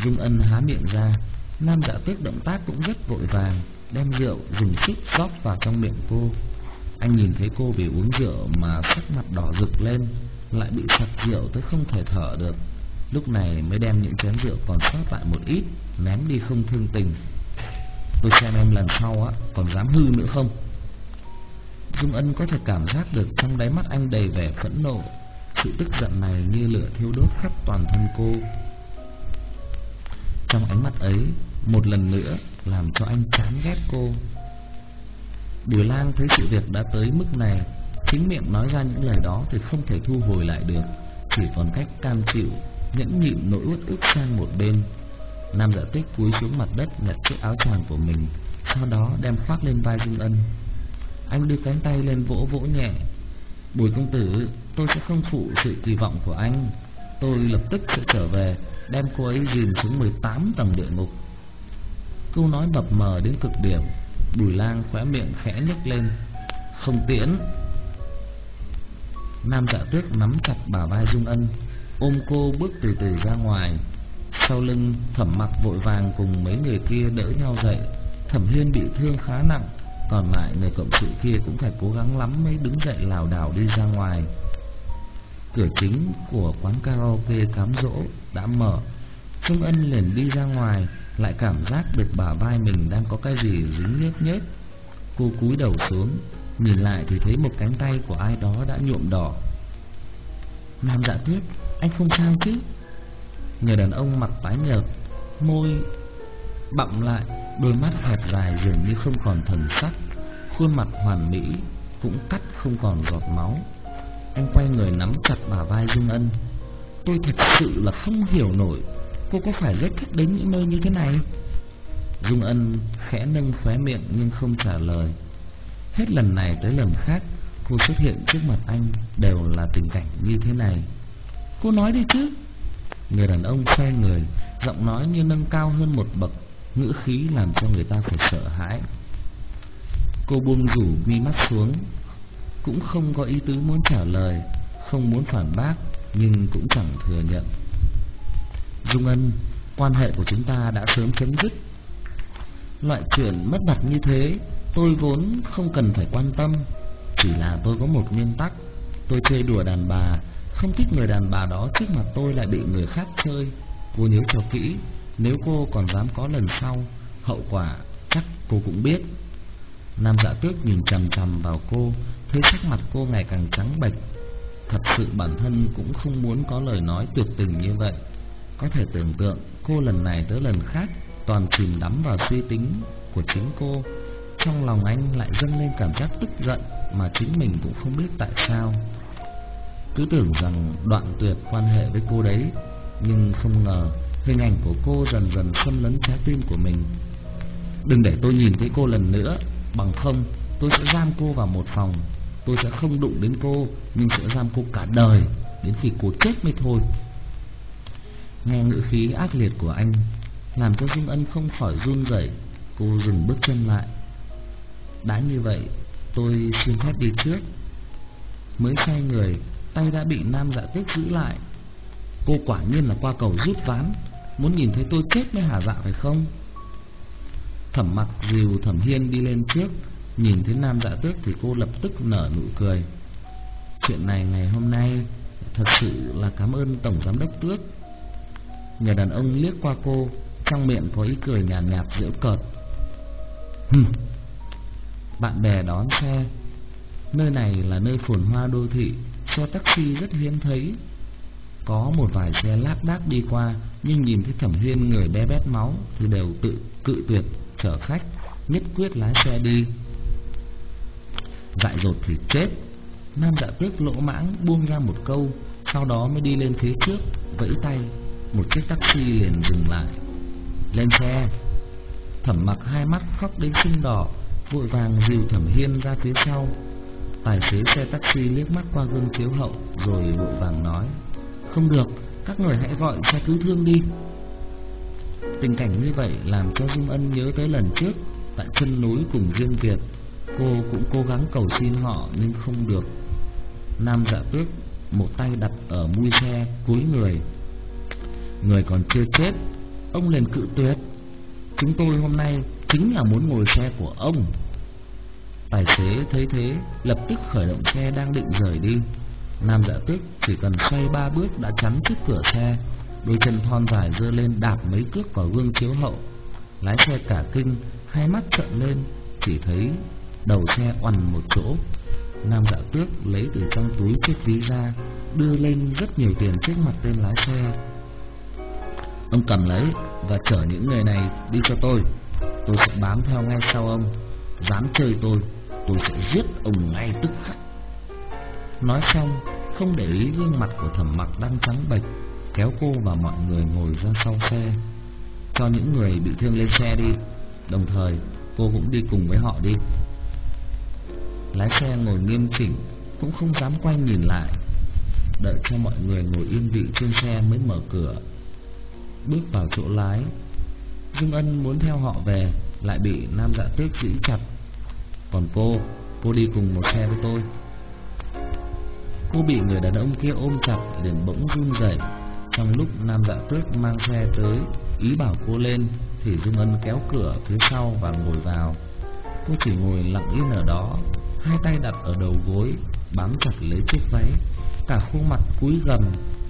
Dung Ân há miệng ra, Nam dạ tước động tác cũng rất vội vàng, Đem rượu dùng sức rót vào trong miệng cô. Anh nhìn thấy cô vì uống rượu mà sắc mặt đỏ rực lên, Lại bị sặc rượu tới không thể thở được. Lúc này mới đem những chén rượu còn sót lại một ít, Ném đi không thương tình. Tôi xem em lần sau á, Còn dám hư nữa không? Dung Ân có thể cảm giác được Trong đáy mắt anh đầy vẻ phẫn nộ sự tức giận này như lửa thiêu đốt khắp toàn thân cô Trong ánh mắt ấy Một lần nữa Làm cho anh chán ghét cô Bùi lang thấy sự việc đã tới mức này Chính miệng nói ra những lời đó Thì không thể thu hồi lại được Chỉ còn cách cam chịu nhẫn nhịn nỗi uất ức sang một bên. Nam Dạ Tích cúi xuống mặt đất nhặt chiếc áo choàng của mình, sau đó đem khoác lên vai Dung Ân. Anh đưa cánh tay lên vỗ vỗ nhẹ. Bùi công tử, tôi sẽ không phụ sự kỳ vọng của anh. Tôi lập tức sẽ trở về, đem cô ấy dìm xuống 18 tầng địa ngục. Câu nói mập mờ đến cực điểm, Bùi Lang khóe miệng khẽ nhếch lên. Không tiễn. Nam Dạ Tước nắm chặt bả vai Dung Ân, ôm cô bước từ từ ra ngoài. Sau lưng, Thẩm Mặc vội vàng cùng mấy người kia đỡ nhau dậy. Thẩm Hiên bị thương khá nặng, còn lại người cộng sự kia cũng phải cố gắng lắm mới đứng dậy lảo đảo đi ra ngoài. Cửa chính của quán karaoke cám dỗ đã mở. Trung Ân liền đi ra ngoài, lại cảm giác được bả vai mình đang có cái gì dính nhếch nhếch. Cô cúi đầu xuống, nhìn lại thì thấy một cánh tay của ai đó đã nhuộm đỏ. Nam Dạ Tuyết, anh không sao chứ Người đàn ông mặt tái nhợt Môi bậm lại Đôi mắt hẹp dài dường như không còn thần sắc Khuôn mặt hoàn mỹ, Cũng cắt không còn giọt máu. Anh quay người nắm chặt bà vai Dung Ân. Tôi thật sự là không hiểu nổi, Cô có phải rất thích đến những nơi như thế này? Dung Ân khẽ nâng khóe miệng nhưng không trả lời. Hết lần này tới lần khác, Cô xuất hiện trước mặt anh Đều là tình cảnh như thế này. Cô nói đi chứ. Người đàn ông xoay người, Giọng nói như nâng cao hơn một bậc, Ngữ khí làm cho người ta phải sợ hãi. Cô buông rủ mi mắt xuống. Cũng không có ý tứ muốn trả lời, Không muốn phản bác, Nhưng cũng chẳng thừa nhận. Dung Ân, Quan hệ của chúng ta đã sớm chấm dứt. Loại chuyện mất mặt như thế, Tôi vốn không cần phải quan tâm. Chỉ là tôi có một nguyên tắc. Tôi chơi đùa đàn bà, không thích người đàn bà đó trước mặt tôi lại bị người khác chơi. Cô nhớ cho kỹ, Nếu cô còn dám có lần sau, Hậu quả chắc cô cũng biết. Nam dạ tước nhìn chằm chằm vào cô, Thấy sắc mặt cô ngày càng trắng bệch. Thật sự bản thân cũng không muốn có lời nói tuyệt tình như vậy. Có thể tưởng tượng, cô lần này tới lần khác, Toàn chìm đắm vào suy tính của chính cô. Trong lòng anh lại dâng lên cảm giác tức giận Mà chính mình cũng không biết tại sao. Cứ tưởng rằng đoạn tuyệt quan hệ với cô đấy, Nhưng không ngờ Hình ảnh của cô dần dần xâm lấn trái tim của mình. Đừng để tôi nhìn thấy cô lần nữa. Bằng không, tôi sẽ giam cô vào một phòng. Tôi sẽ không đụng đến cô, Nhưng sẽ giam cô cả đời, Đến khi cô chết mới thôi. Nghe ngữ khí ác liệt của anh, Làm cho Dung Ân không khỏi run rẩy. Cô dừng bước chân lại. Đã như vậy, Tôi xin phép đi trước. Mới xoay người, Tay đã bị nam dạ tích giữ lại. Cô quả nhiên là qua cầu rút ván. Muốn nhìn thấy tôi chết mới hả dạ phải không? Thẩm mặc dìu thẩm hiên đi lên trước. Nhìn thấy nam dạ tước thì cô lập tức nở nụ cười. Chuyện này ngày hôm nay Thật sự là cảm ơn Tổng Giám đốc Tước. Người đàn ông liếc qua cô Trong miệng có ý cười nhàn nhạt, nhạt giễu cợt. Hừm Bạn bè đón xe. Nơi này là nơi phồn hoa đô thị Xe taxi rất hiếm thấy. Có một vài xe lác đác đi qua Nhưng nhìn thấy thẩm huyên người bé bét máu Thì đều tự cự tuyệt chở khách Nhất quyết lái xe đi. Dại dột thì chết. Nam dạ tước lỗ mãng buông ra một câu Sau đó mới đi lên phía trước Vẫy tay. Một chiếc taxi liền dừng lại. Lên xe. Thẩm mặc hai mắt khóc đến sưng đỏ Vội vàng dìu thẩm hiên ra phía sau. Tài xế xe taxi liếc mắt qua gương chiếu hậu Rồi vội vàng nói Không được, các người hãy gọi xe cứu thương đi. Tình cảnh như vậy làm cho Dung Ân nhớ tới lần trước, Tại chân núi cùng Dương Việt, Cô cũng cố gắng cầu xin họ nhưng không được. Nam dạ tước, Một tay đặt ở mui xe cúi người. Người còn chưa chết, Ông liền cự tuyệt. Chúng tôi hôm nay chính là muốn ngồi xe của ông. Tài xế thấy thế, Lập tức khởi động xe đang định rời đi. Nam dạ tước chỉ cần xoay ba bước đã chắn trước cửa xe. Đôi chân thon dài dơ lên đạp mấy cước vào gương chiếu hậu. Lái xe cả kinh, Hai mắt trợn lên, Chỉ thấy đầu xe oằn một chỗ. Nam dạ tước lấy từ trong túi chiếc ví ra, Đưa lên rất nhiều tiền trước mặt tên lái xe. Ông cầm lấy Và chở những người này đi cho tôi. Tôi sẽ bám theo ngay sau ông. Dám chơi tôi Tôi sẽ giết ông ngay tức khắc. Nói xong, Không để ý gương mặt của thẩm mặc đang trắng bệch Kéo cô và mọi người ngồi ra sau xe, Cho những người bị thương lên xe đi. Đồng thời, cô cũng đi cùng với họ đi. Lái xe ngồi nghiêm chỉnh, Cũng không dám quay nhìn lại. Đợi cho mọi người ngồi yên vị trên xe mới mở cửa. Bước vào chỗ lái, Dương Ân muốn theo họ về, Lại bị Nam Dạ Tước giữ chặt. Còn cô Cô đi cùng một xe với tôi. Cô bị người đàn ông kia ôm chặt, liền bỗng run rẩy. Trong lúc Nam Dạ Tước mang xe tới, Ý bảo cô lên Thì dung Ân kéo cửa phía sau và ngồi vào. Cô chỉ ngồi lặng yên ở đó, Hai tay đặt ở đầu gối, Bám chặt lấy chiếc váy. Cả khuôn mặt cúi gầm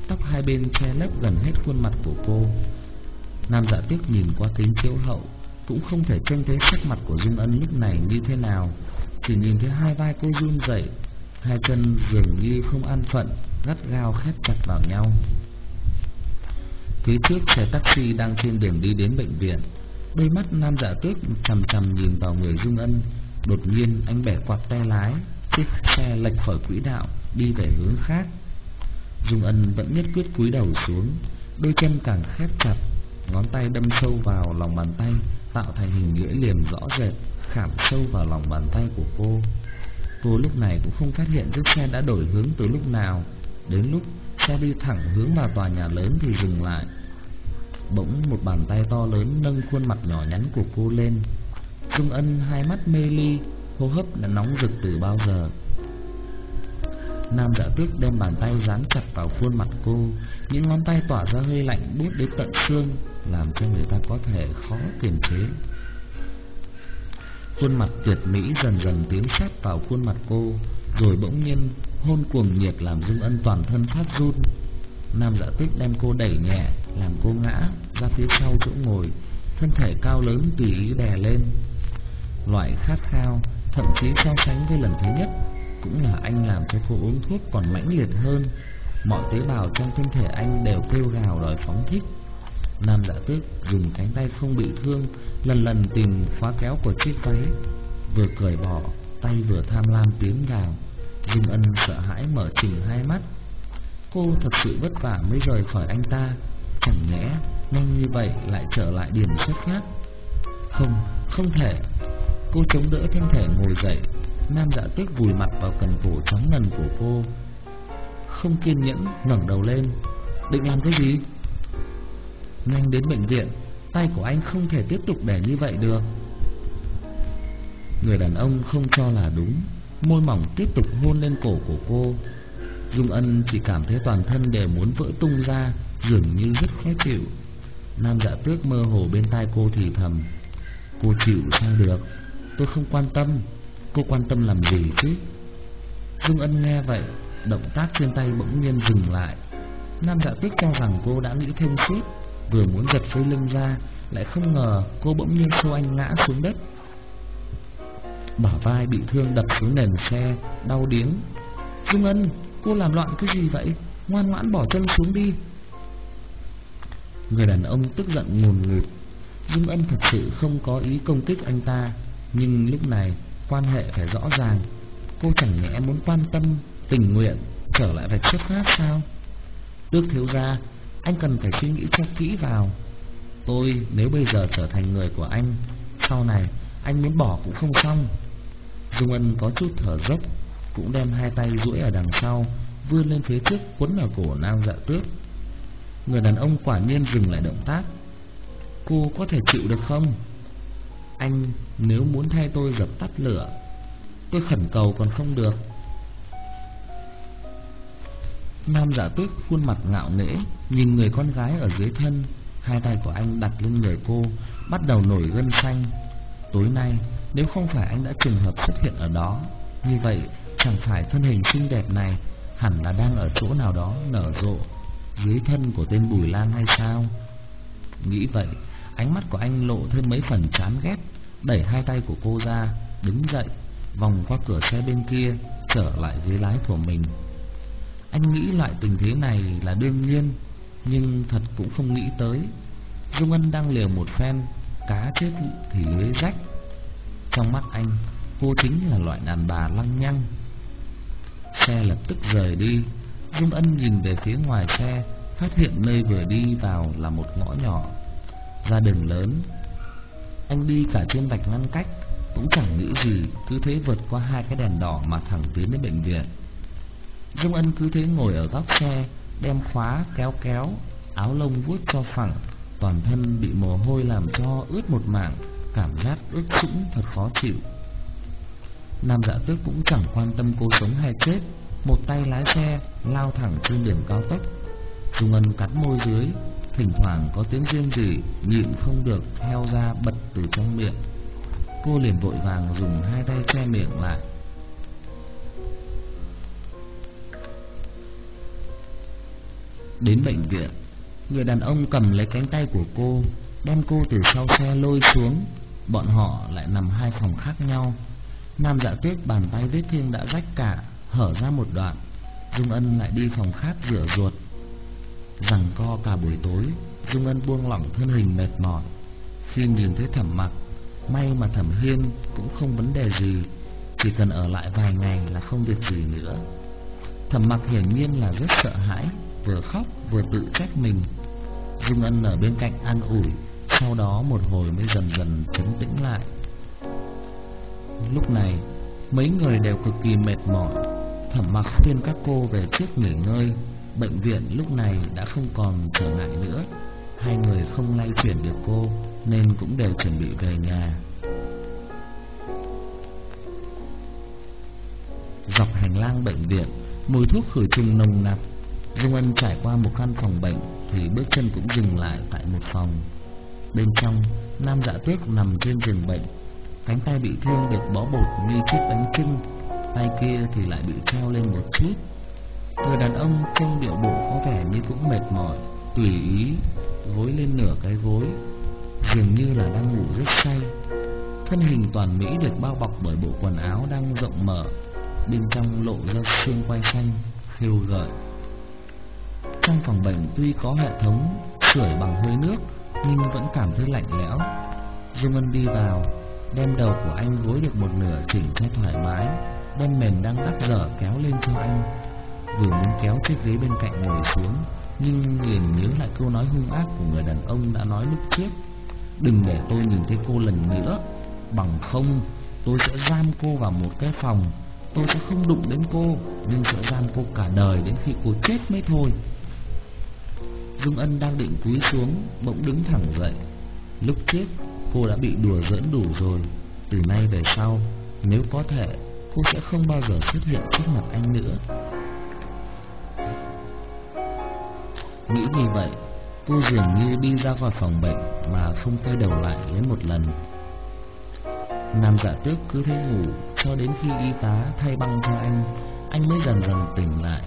Tóc hai bên che lấp gần hết khuôn mặt của cô. Nam dạ tước nhìn qua kính chiếu hậu, Cũng không thể trông thấy sắc mặt của Dung Ân lúc này như thế nào. Chỉ nhìn thấy hai vai cô run dậy Hai chân dường như không an phận, Gắt gao khép chặt vào nhau. Phía trước xe taxi đang trên đường đi đến bệnh viện. Đôi mắt Nam dạ tuyết chằm chằm nhìn vào người Dung Ân. Đột nhiên, anh bẻ quạt tay lái, Chiếc xe lệch khỏi quỹ đạo, Đi về hướng khác. Dung Ân vẫn nhất quyết cúi đầu xuống, Đôi chân càng khép chặt, Ngón tay đâm sâu vào lòng bàn tay, Tạo thành hình lưỡi liềm rõ rệt, Khảm sâu vào lòng bàn tay của cô. Cô lúc này cũng không phát hiện chiếc xe đã đổi hướng từ lúc nào. Đến lúc xe đi thẳng hướng vào tòa nhà lớn thì dừng lại. Bỗng một bàn tay to lớn nâng khuôn mặt nhỏ nhắn của cô lên. Dung Ân hai mắt mê ly, Hô hấp đã nóng rực từ bao giờ. Nam dạ tước đem bàn tay dán chặt vào khuôn mặt cô, Những ngón tay tỏa ra hơi lạnh buốt đến tận xương, Làm cho người ta có thể khó kiềm chế. Khuôn mặt tuyệt mỹ dần dần tiến sát vào khuôn mặt cô, Rồi bỗng nhiên hôn cuồng nhiệt làm Dung Ân toàn thân phát run. Nam dạ Tích đem cô đẩy nhẹ, Làm cô ngã ra phía sau chỗ ngồi, Thân thể cao lớn tùy ý đè lên. Loại khát khao, Thậm chí so sánh với lần thứ nhất, Cũng là anh làm cho cô uống thuốc còn mãnh liệt hơn. Mọi tế bào trong thân thể anh đều kêu gào đòi phóng thích. Nam dạ Tích dùng cánh tay không bị thương, Lần lần tìm khóa kéo của chiếc váy, Vừa cởi bỏ, Tay vừa tham lam tiến vào. Dung ân sợ hãi mở chừng hai mắt. Cô thật sự vất vả mới rời khỏi anh ta. Chẳng nhẽ Nhanh như vậy lại trở lại điểm xuất phát? Không, không thể. Cô chống đỡ thân thể ngồi dậy. Nam dạ tuyết vùi mặt vào cần cổ trắng ngần của cô. Không kiên nhẫn ngẩng đầu lên. Định làm cái gì? Nhanh đến bệnh viện Tay của anh không thể tiếp tục để như vậy được. Người đàn ông không cho là đúng. Môi mỏng tiếp tục hôn lên cổ của cô. Dung Ân chỉ cảm thấy toàn thân đều muốn vỡ tung ra, Dường như rất khó chịu. Nam dạ tước mơ hồ bên tai cô thì thầm, Cô chịu sao được? Tôi không quan tâm. Cô quan tâm làm gì chứ? Dung Ân nghe vậy, Động tác trên tay bỗng nhiên dừng lại. Nam dạ tuyết cho rằng cô đã nghĩ thông suốt Vừa muốn giật dây lưng ra, Lại không ngờ cô bỗng nhiên xô anh ngã xuống đất. Bả vai bị thương đập xuống nền xe, Đau điếng. Dung Ân, Cô làm loạn cái gì vậy? Ngoan ngoãn bỏ chân xuống đi. Người đàn ông tức giận ngùn ngụt Dung Ân thật sự không có ý công kích anh ta, Nhưng lúc này Quan hệ phải rõ ràng. Cô chẳng nhẽ muốn quan tâm, Tình nguyện trở lại vạch xuất phát sao? Tước thiếu gia, Anh cần phải suy nghĩ cho kỹ vào. Tôi, nếu bây giờ trở thành người của anh, Sau này anh muốn bỏ cũng không xong. Dung Ân có chút thở dốc, Cũng đem hai tay duỗi ở đằng sau, Vươn lên phía trước quấn ở cổ nam dạ tước. Người đàn ông quả nhiên dừng lại động tác. Cô có thể chịu được không? Anh, nếu muốn thay tôi dập tắt lửa, Tôi khẩn cầu còn không được. Nam giả tước khuôn mặt ngạo nghễ, Nhìn người con gái ở dưới thân, Hai tay của anh đặt lên người cô, Bắt đầu nổi gân xanh. Tối nay nếu không phải anh đã trùng hợp xuất hiện ở đó, Như vậy chẳng phải thân hình xinh đẹp này Hẳn là đang ở chỗ nào đó nở rộ Dưới thân của tên Bùi Lan hay sao? Nghĩ vậy, Ánh mắt của anh lộ thêm mấy phần chán ghét, Đẩy hai tay của cô ra, Đứng dậy, Vòng qua cửa xe bên kia, Trở lại ghế lái của mình. Anh nghĩ loại tình thế này là đương nhiên, Nhưng thật cũng không nghĩ tới. Dung Ân đang liều một phen, Cá chết thì lưới rách. Trong mắt anh, Cô chính là loại đàn bà lăng nhăng. Xe lập tức rời đi. Dung Ân nhìn về phía ngoài xe, Phát hiện nơi vừa đi vào là một ngõ nhỏ. Ra đường lớn. Anh đi cả trên vạch ngăn cách, Cũng chẳng nghĩ gì, Cứ thế vượt qua hai cái đèn đỏ Mà thẳng tiến đến bệnh viện. Dung Ân cứ thế ngồi ở góc xe, Đem khóa kéo kéo, Áo lông vuốt cho phẳng, Toàn thân bị mồ hôi làm cho ướt một mảng. Cảm giác ướt sũng thật khó chịu. Nam dạ tước cũng chẳng quan tâm cô sống hay chết, Một tay lái xe, Lao thẳng trên đường cao tốc. Dung Ân cắn môi dưới, Thỉnh thoảng có tiếng riêng gì, Nhịn không được theo ra bật từ trong miệng. Cô liền vội vàng dùng hai tay che miệng lại. Đến bệnh viện, Người đàn ông cầm lấy cánh tay của cô, Đem cô từ sau xe lôi xuống Bọn họ lại nằm hai phòng khác nhau. Nam dạ tuyết bàn tay vết thương đã rách cả, Hở ra một đoạn. Dung Ân lại đi phòng khác rửa ruột. Rằng co cả buổi tối, Dung Ân buông lỏng thân hình mệt mỏi. Khi nhìn thấy thẩm mặc, May mà thẩm hiên cũng không vấn đề gì, Chỉ cần ở lại vài ngày là không việc gì nữa. Thẩm mặc hiển nhiên là rất sợ hãi, Vừa khóc vừa tự trách mình. Dung Ân ở bên cạnh an ủi sau đó một hồi mới dần dần trấn tĩnh lại. Lúc này, Mấy người đều cực kỳ mệt mỏi Thẩm mặc khuyên các cô về trước nghỉ ngơi. Bệnh viện lúc này đã không còn trở ngại nữa. Hai người không lay chuyển được cô, Nên cũng đều chuẩn bị về nhà. Dọc hành lang bệnh viện, Mùi thuốc khử trùng nồng nặc. Dung Ân trải qua một căn phòng bệnh, Thì bước chân cũng dừng lại tại một phòng. Bên trong, Nam dạ tuyết nằm trên giường bệnh. Cánh tay bị thương được bó bột như chiếc bánh trưng, Tay kia thì lại bị treo lên một chút. Người đàn ông trong điệu bộ có vẻ như cũng mệt mỏi, Tùy ý gối lên nửa cái gối, Dường như là đang ngủ rất say. Thân hình toàn mỹ được bao bọc bởi bộ quần áo đang rộng mở, Bên trong lộ ra xương quai xanh Khiêu gợi. Trong phòng bệnh tuy có hệ thống, sưởi bằng hơi nước nhưng vẫn cảm thấy lạnh lẽo. Dương Ân đi vào, Đem đầu của anh gối được một nửa chỉnh cho thoải mái, Đem mền đang đắp dở kéo lên cho anh. Vừa muốn kéo chiếc ghế bên cạnh ngồi xuống, Nhưng liền nhớ lại câu nói hung ác của người đàn ông đã nói lúc trước. Đừng để tôi nhìn thấy cô lần nữa. Bằng không, tôi sẽ giam cô vào một cái phòng. Tôi sẽ không đụng đến cô, Nhưng sẽ giam cô cả đời đến khi cô chết mới thôi. Dung Ân đang định cúi xuống Bỗng đứng thẳng dậy. Lúc trước cô đã bị đùa giỡn đủ rồi. Từ nay về sau Nếu có thể Cô sẽ không bao giờ xuất hiện trước mặt anh nữa. Nghĩ như vậy Cô dường như đi ra khỏi phòng bệnh Mà không quay đầu lại lấy một lần. Nam giả tước cứ thế ngủ cho đến khi y tá thay băng cho anh, anh mới dần dần tỉnh lại.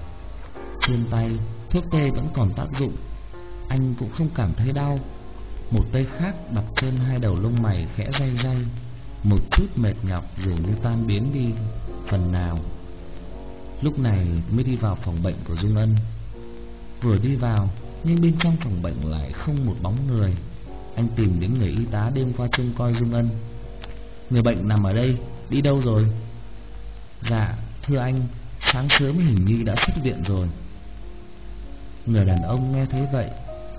Trên tay, thuốc tê vẫn còn tác dụng, anh cũng không cảm thấy đau. Một tay khác đặt trên hai đầu lông mày khẽ day day, một chút mệt nhọc dường như tan biến đi phần nào. Lúc này mới đi vào phòng bệnh của Dung Ân. Vừa đi vào, nhưng bên trong phòng bệnh lại không một bóng người. Anh tìm đến người y tá đêm qua trông coi Dung Ân. Người bệnh nằm ở đây, đi đâu rồi? Dạ, thưa anh, sáng sớm hình như đã xuất viện rồi. Người đàn ông nghe thấy vậy,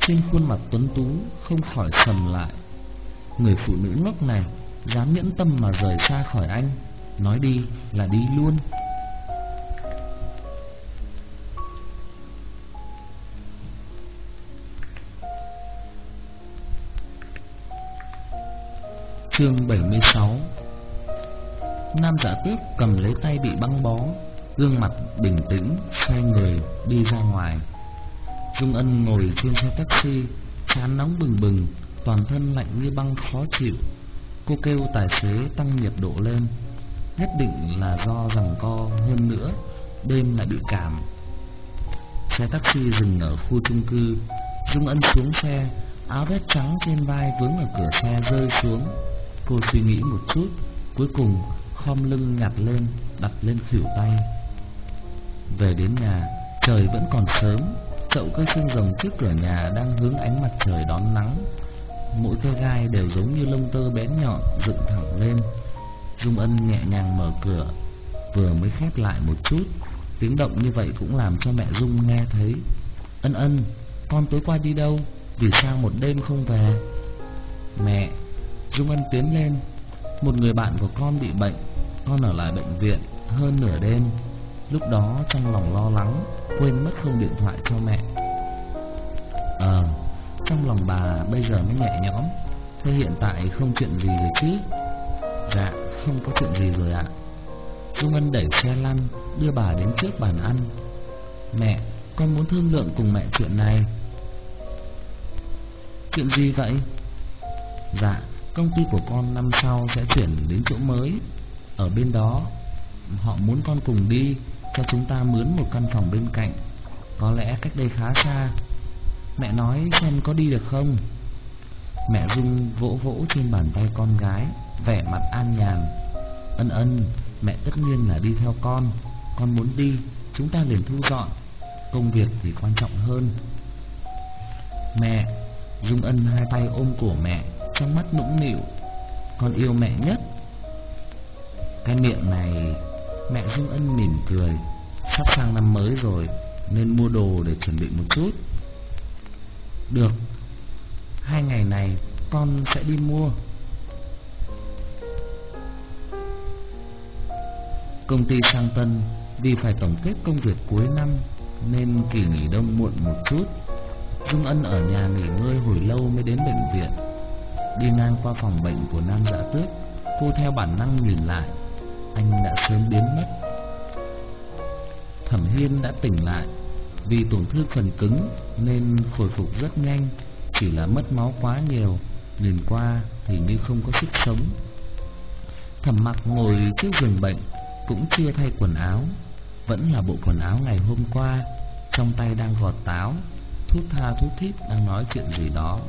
trên khuôn mặt tuấn tú không khỏi sầm lại. Người phụ nữ lúc này dám nhẫn tâm mà rời xa khỏi anh, nói đi là đi luôn. Chương 76 Nam giả tước cầm lấy tay bị băng bó Gương mặt bình tĩnh Xoay người đi ra ngoài Dung Ân ngồi trên xe taxi, Chán nóng bừng bừng, Toàn thân lạnh như băng khó chịu. Cô kêu tài xế tăng nhiệt độ lên. Nhất định là do rằng co, hơn nữa, Đêm lại bị cảm. Xe taxi dừng ở khu chung cư. Dung Ân xuống xe, Áo vest trắng trên vai vướng ở cửa xe rơi xuống. Cô suy nghĩ một chút, Cuối cùng khom lưng nhặt lên, Đặt lên khuỷu tay. Về đến nhà, Trời vẫn còn sớm. Chậu cây xương rồng trước cửa nhà Đang hướng ánh mặt trời đón nắng. Mỗi cây gai đều giống như lông tơ bén nhọn Dựng thẳng lên. Dung Ân nhẹ nhàng mở cửa, Vừa mới khép lại một chút. Tiếng động như vậy cũng làm cho mẹ Dung nghe thấy. Ân ân, Con tối qua đi đâu? Vì sao một đêm không về? Mẹ, Dung Ân tiến lên. Một người bạn của con bị bệnh. Con ở lại bệnh viện hơn nửa đêm. Lúc đó trong lòng lo lắng, Quên mất không điện thoại cho mẹ. Ờ Trong lòng bà bây giờ mới nhẹ nhõm. Thế hiện tại không chuyện gì rồi chứ? Dạ không có chuyện gì rồi ạ. Dung Ân đẩy xe lăn, Đưa bà đến trước bàn ăn. Mẹ, Con muốn thương lượng cùng mẹ chuyện này. Chuyện gì vậy? Dạ Công ty của con năm sau sẽ chuyển đến chỗ mới. Ở bên đó, Họ muốn con cùng đi. Cho chúng ta mướn một căn phòng bên cạnh. Có lẽ cách đây khá xa. Mẹ nói xem có đi được không? Mẹ Dung vỗ vỗ trên bàn tay con gái, Vẻ mặt an nhàn. Ân ân, Mẹ tất nhiên là đi theo con. Con muốn đi, Chúng ta liền thu dọn. Công việc thì quan trọng hơn. Mẹ Dung ân hai tay ôm cổ mẹ, trong mắt nũng nịu. Con yêu mẹ nhất. Cái miệng này Mẹ Dung Ân mỉm cười. Sắp sang năm mới rồi, Nên mua đồ để chuẩn bị một chút. Được. Hai ngày này, con sẽ đi mua. Công ty sang Tân Vì phải tổng kết công việc cuối năm, Nên kỳ nghỉ đông muộn một chút. Dung Ân ở nhà nghỉ ngơi hồi lâu mới đến bệnh viện. Đi ngang qua phòng bệnh của Nam Dạ Tước, Cô theo bản năng nhìn lại. Anh đã sớm biến mất. Thẩm Hiên đã tỉnh lại Vì tổn thương phần cứng Nên khôi phục rất nhanh Chỉ là mất máu quá nhiều Nhìn qua thì như không có sức sống. Thẩm mặc ngồi trước giường bệnh Cũng chưa thay quần áo Vẫn là bộ quần áo ngày hôm qua Trong tay đang gọt táo Thút tha thút thít đang nói chuyện gì đó.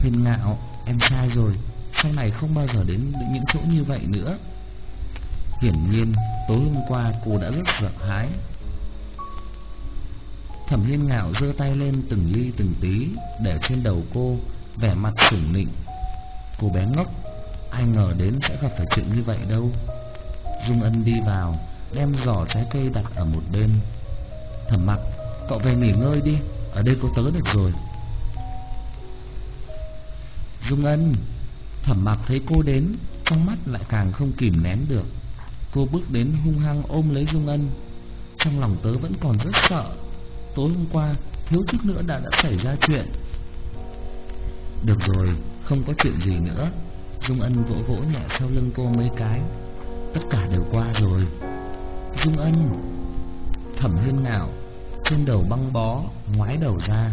Hiền ngạo, em sai rồi. Sau này không bao giờ đến những chỗ như vậy nữa. Hiển nhiên, tối hôm qua cô đã rất sợ hãi. Thẩm hiên ngạo giơ tay lên từng ly từng tí, Để trên đầu cô Vẻ mặt sủng nịnh. Cô bé ngốc, Ai ngờ đến sẽ gặp phải chuyện như vậy đâu. Dung Ân đi vào, Đem giỏ trái cây đặt ở một bên. Thẩm mặc, Cậu về nghỉ ngơi đi, Ở đây có tớ được rồi. Dung Ân! Thẩm mặc thấy cô đến Trong mắt lại càng không kìm nén được. Cô bước đến hung hăng ôm lấy Dung Ân. Trong lòng tớ vẫn còn rất sợ. Tối hôm qua Thiếu chút nữa đã đã xảy ra chuyện. Được rồi Không có chuyện gì nữa. Dung Ân vỗ vỗ nhẹ sau lưng cô mấy cái. Tất cả đều qua rồi. Dung Ân Thẩm hiên nào, Trên đầu băng bó Ngoái đầu ra.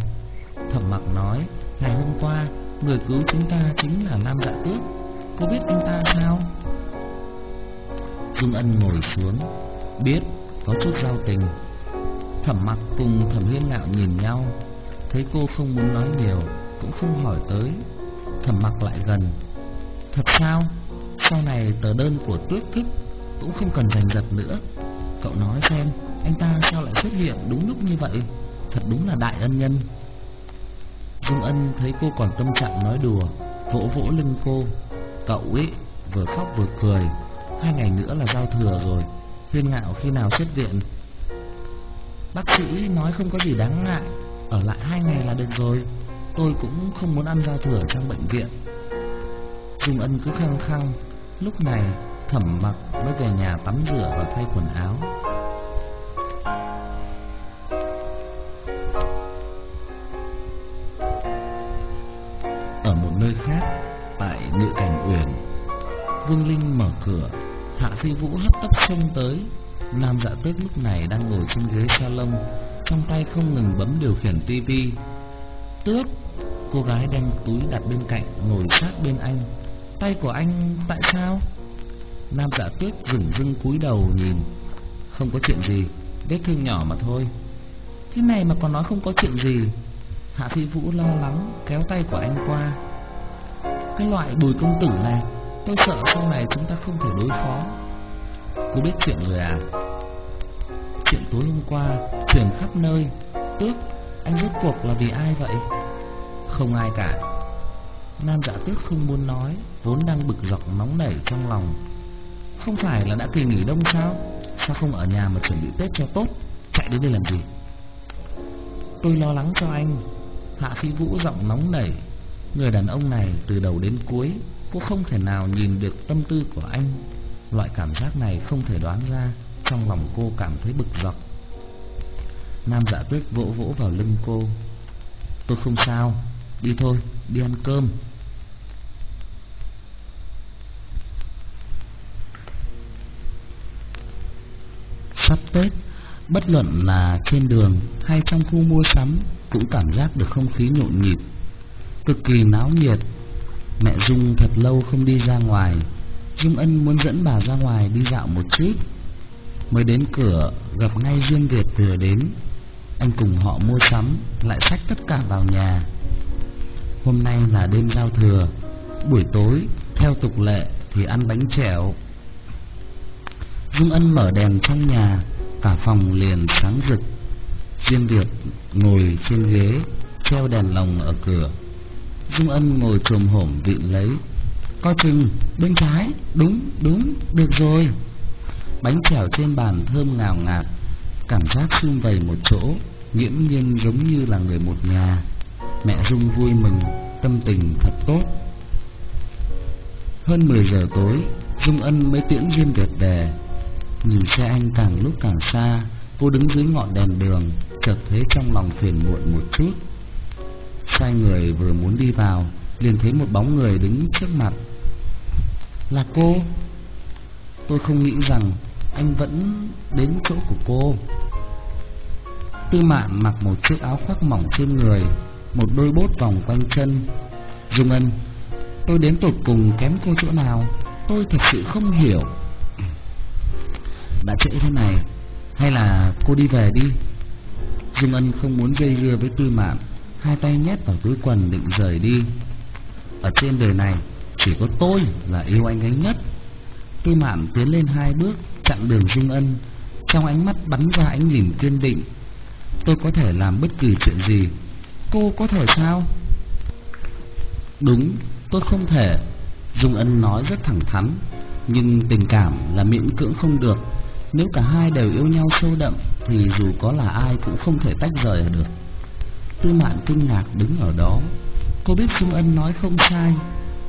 Thẩm mặc nói Ngày hôm qua Người cứu chúng ta chính là Nam Dạ Tước. Cô biết anh ta sao? Dung Ân ngồi xuống, Biết có chút giao tình. Thẩm mặc cùng thẩm huyên ngạo nhìn nhau. Thấy cô không muốn nói nhiều, Cũng không hỏi tới. Thẩm mặc lại gần. Thật sao? Sau này tờ đơn của tước thức Cũng không cần giành giật nữa. Cậu nói xem, Anh ta sao lại xuất hiện đúng lúc như vậy? Thật đúng là đại ân nhân. Dung Ân thấy cô còn tâm trạng nói đùa, Vỗ vỗ lưng cô. Cậu ấy vừa khóc vừa cười. Hai ngày nữa là giao thừa rồi. Huyên ngạo khi nào xuất viện? Bác sĩ nói không có gì đáng ngại. Ở lại hai ngày là được rồi. Tôi cũng không muốn ăn giao thừa trong bệnh viện. Dung Ân cứ khăng khăng. Lúc này, thẩm mặc mới về nhà tắm rửa và thay quần áo. Ở một nơi khác Tại Ngự Cảnh Uyển. Vương Linh mở cửa, Hạ Phi Vũ hấp tấp xông tới. Nam dạ tước lúc này đang ngồi trên ghế salon, Trong tay không ngừng bấm điều khiển tivi. Tước! Cô gái đem túi đặt bên cạnh, Ngồi sát bên anh. Tay của anh tại sao? Nam dạ tước dừng dưng cúi đầu nhìn. Không có chuyện gì, Vết thương nhỏ mà thôi. Thế này mà còn nói không có chuyện gì? Hạ Phi Vũ lo lắng kéo tay của anh qua. Cái loại bùi công tử này, Tôi sợ sau này chúng ta không thể đối phó. Cô biết chuyện rồi à? Chuyện tối hôm qua Truyền khắp nơi. Tước, Anh rốt cuộc là vì ai vậy? Không ai cả. Nam dạ tước không muốn nói, Vốn đang bực dọc nóng nảy trong lòng. Không phải là đã kỳ nghỉ đông sao? Sao không ở nhà mà chuẩn bị Tết cho tốt? Chạy đến đây làm gì? Tôi lo lắng cho anh. Hạ Phi Vũ giọng nóng nảy Người đàn ông này từ đầu đến cuối Cô không thể nào nhìn được tâm tư của anh. Loại cảm giác này không thể đoán ra Trong lòng cô cảm thấy bực dọc. Nam giả tuyết vỗ vỗ vào lưng cô. Tôi không sao Đi thôi, đi ăn cơm. Sắp Tết Bất luận là trên đường hay trong khu mua sắm cũng cảm giác được không khí nhộn nhịp, Cực kỳ náo nhiệt. Mẹ Dung thật lâu không đi ra ngoài Dung Ân muốn dẫn bà ra ngoài đi dạo một chút. Mới đến cửa, gặp ngay duyên Việt vừa đến. Anh cùng họ mua sắm, Lại xách tất cả vào nhà. Hôm nay là đêm giao thừa, Buổi tối, Theo tục lệ thì ăn bánh trẻo Dung Ân mở đèn trong nhà, Cả phòng liền sáng rực. Diêm Điệp ngồi trên ghế, Treo đèn lồng ở cửa. Dung Ân ngồi trồm hổm vịn lấy. Coi chừng, bên trái. Đúng đúng, được rồi. Bánh chèo trên bàn thơm ngào ngạt, Cảm giác sum vầy một chỗ, Nghiễm nhiên giống như là người một nhà. Mẹ Dung vui mừng, Tâm tình thật tốt. Hơn 10 giờ tối, Dung Ân mới tiễn Diêm Điệp về. Nhìn xe anh càng lúc càng xa Cô đứng dưới ngọn đèn đường, Chợt thấy trong lòng phiền muộn một chút. Sai người vừa muốn đi vào, liền thấy một bóng người đứng trước mặt. Là cô. Tôi không nghĩ rằng Anh vẫn đến chỗ của cô. Tư mạn mặc một chiếc áo khoác mỏng trên người, Một đôi bốt vòng quanh chân. Dung Ân, Tôi đến tột cùng kém cô chỗ nào? Tôi thật sự không hiểu. Đã trễ thế này hay là cô đi về đi. Dung Ân không muốn dây dưa với tư mạn. Hai tay nhét vào túi quần định rời đi. Ở trên đời này, Chỉ có tôi là yêu anh ấy nhất. Tư mạn tiến lên hai bước, Chặn đường Dung Ân. Trong ánh mắt bắn ra ánh nhìn kiên định. Tôi có thể làm bất kỳ chuyện gì? Cô có thể sao? Đúng, tôi không thể. Dung Ân nói rất thẳng thắn, Nhưng tình cảm là miễn cưỡng không được. Nếu cả hai đều yêu nhau sâu đậm Thì dù có là ai cũng không thể tách rời được. Tư mạn kinh ngạc đứng ở đó. Cô biết Dung Ân nói không sai.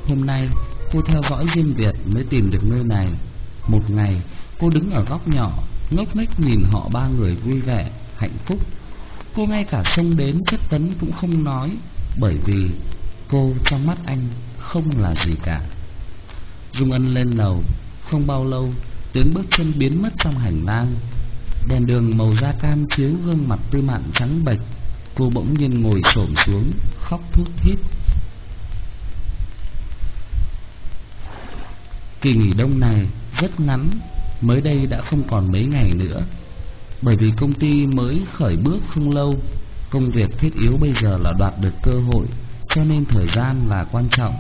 Hôm nay cô theo dõi Diêm Việt mới tìm được nơi này. Một ngày cô đứng ở góc nhỏ Ngốc nghếch nhìn họ ba người vui vẻ, hạnh phúc. Cô ngay cả xông đến chất tấn cũng không nói Bởi vì cô trong mắt anh không là gì cả. Dung Ân lên lầu Không bao lâu Tiếng bước chân biến mất trong hành lang. Đèn đường màu da cam chiếu gương mặt tư mạn trắng bệch. Cô bỗng nhiên ngồi xổm xuống, Khóc thút thít. Kỳ nghỉ đông này rất ngắn, Mới đây đã không còn mấy ngày nữa. Bởi vì công ty mới khởi bước không lâu, Công việc thiết yếu bây giờ là đoạt được cơ hội, Cho nên thời gian là quan trọng.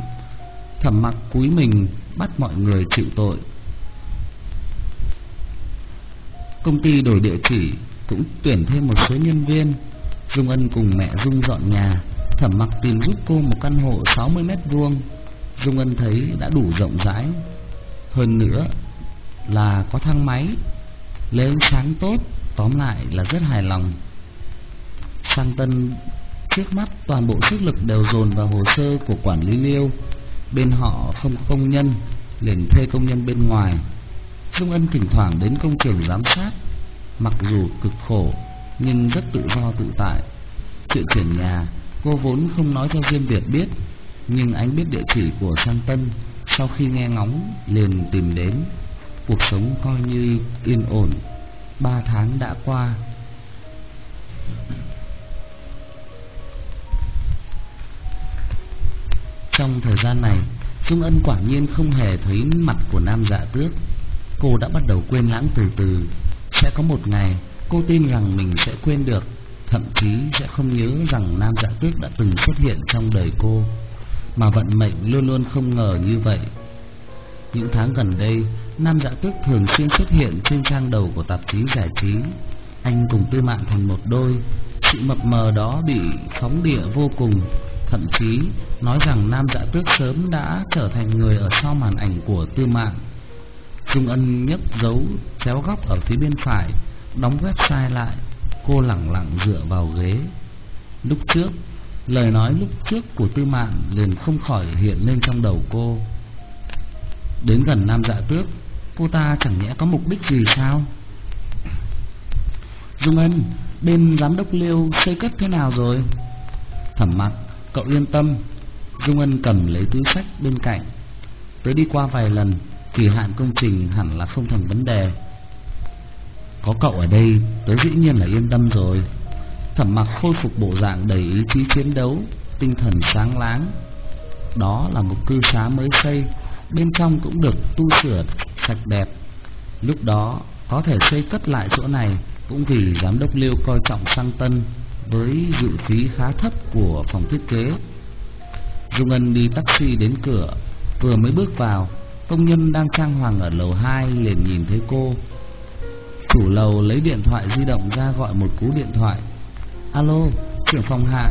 Thẩm mặc cúi mình, bắt mọi người chịu tội. Công ty đổi địa chỉ Cũng tuyển thêm một số nhân viên. Dung Ân cùng mẹ Dung dọn nhà, Thẩm mặc tìm giúp cô một căn hộ 60 mét vuông. Dung Ân thấy đã đủ rộng rãi. Hơn nữa là có thang máy Lấy ánh sáng tốt, Tóm lại là rất hài lòng. Sang Tân Trước mắt toàn bộ sức lực đều dồn vào hồ sơ của quản lý liêu Bên họ không có công nhân, liền thuê công nhân bên ngoài. Dung Ân thỉnh thoảng đến công trường giám sát. Mặc dù cực khổ, Nhưng rất tự do tự tại. Chuyện chuyển nhà, Cô vốn không nói cho Diêm Việt biết. Nhưng anh biết địa chỉ của Sang Tân, Sau khi nghe ngóng, liền tìm đến. Cuộc sống coi như yên ổn. Ba tháng đã qua. Trong thời gian này, Dung Ân quả nhiên không hề thấy mặt của nam dạ tước. Cô đã bắt đầu quên lãng từ từ. Sẽ có một ngày, Cô tin rằng mình sẽ quên được, Thậm chí sẽ không nhớ rằng nam dạ tuyết đã từng xuất hiện trong đời cô. Mà vận mệnh luôn luôn không ngờ như vậy. Những tháng gần đây, Nam dạ tuyết thường xuyên xuất hiện trên trang đầu của tạp chí giải trí. Anh cùng tư mạng thành một đôi. Sự mập mờ đó bị phóng địa vô cùng. Thậm chí, nói rằng Nam Dạ tuyết sớm đã trở thành người ở sau màn ảnh của tư mạng. Dung Ân nhấc dấu chéo góc ở phía bên phải, đóng website lại, cô lẳng lặng dựa vào ghế. Lúc trước, lời nói lúc trước của tư Mạn liền không khỏi hiện lên trong đầu cô. Đến gần Nam Dạ Tước, cô ta chẳng nhẽ có mục đích gì sao? Dung Ân, bên giám đốc Liêu xây cất thế nào rồi? Thẩm Mặc, Cậu yên tâm Dung Ân cầm lấy túi sách bên cạnh Tớ đi qua vài lần Kỳ hạn công trình hẳn là không thành vấn đề. Có cậu ở đây Tớ dĩ nhiên là yên tâm rồi. Thẩm mặc khôi phục bộ dạng đầy ý chí chiến đấu Tinh thần sáng láng. Đó là một cư xá mới xây Bên trong cũng được tu sửa sạch đẹp. Lúc đó có thể xây cất lại chỗ này Cũng vì giám đốc Liêu coi trọng sang tân với dự phí khá thấp của phòng thiết kế. Dung Ân đi taxi đến cửa, vừa mới bước vào, công nhân đang trang hoàng ở lầu 2 liền nhìn thấy cô. Chủ lầu lấy điện thoại di động ra gọi một cú điện thoại. Alo, trưởng phòng hạ,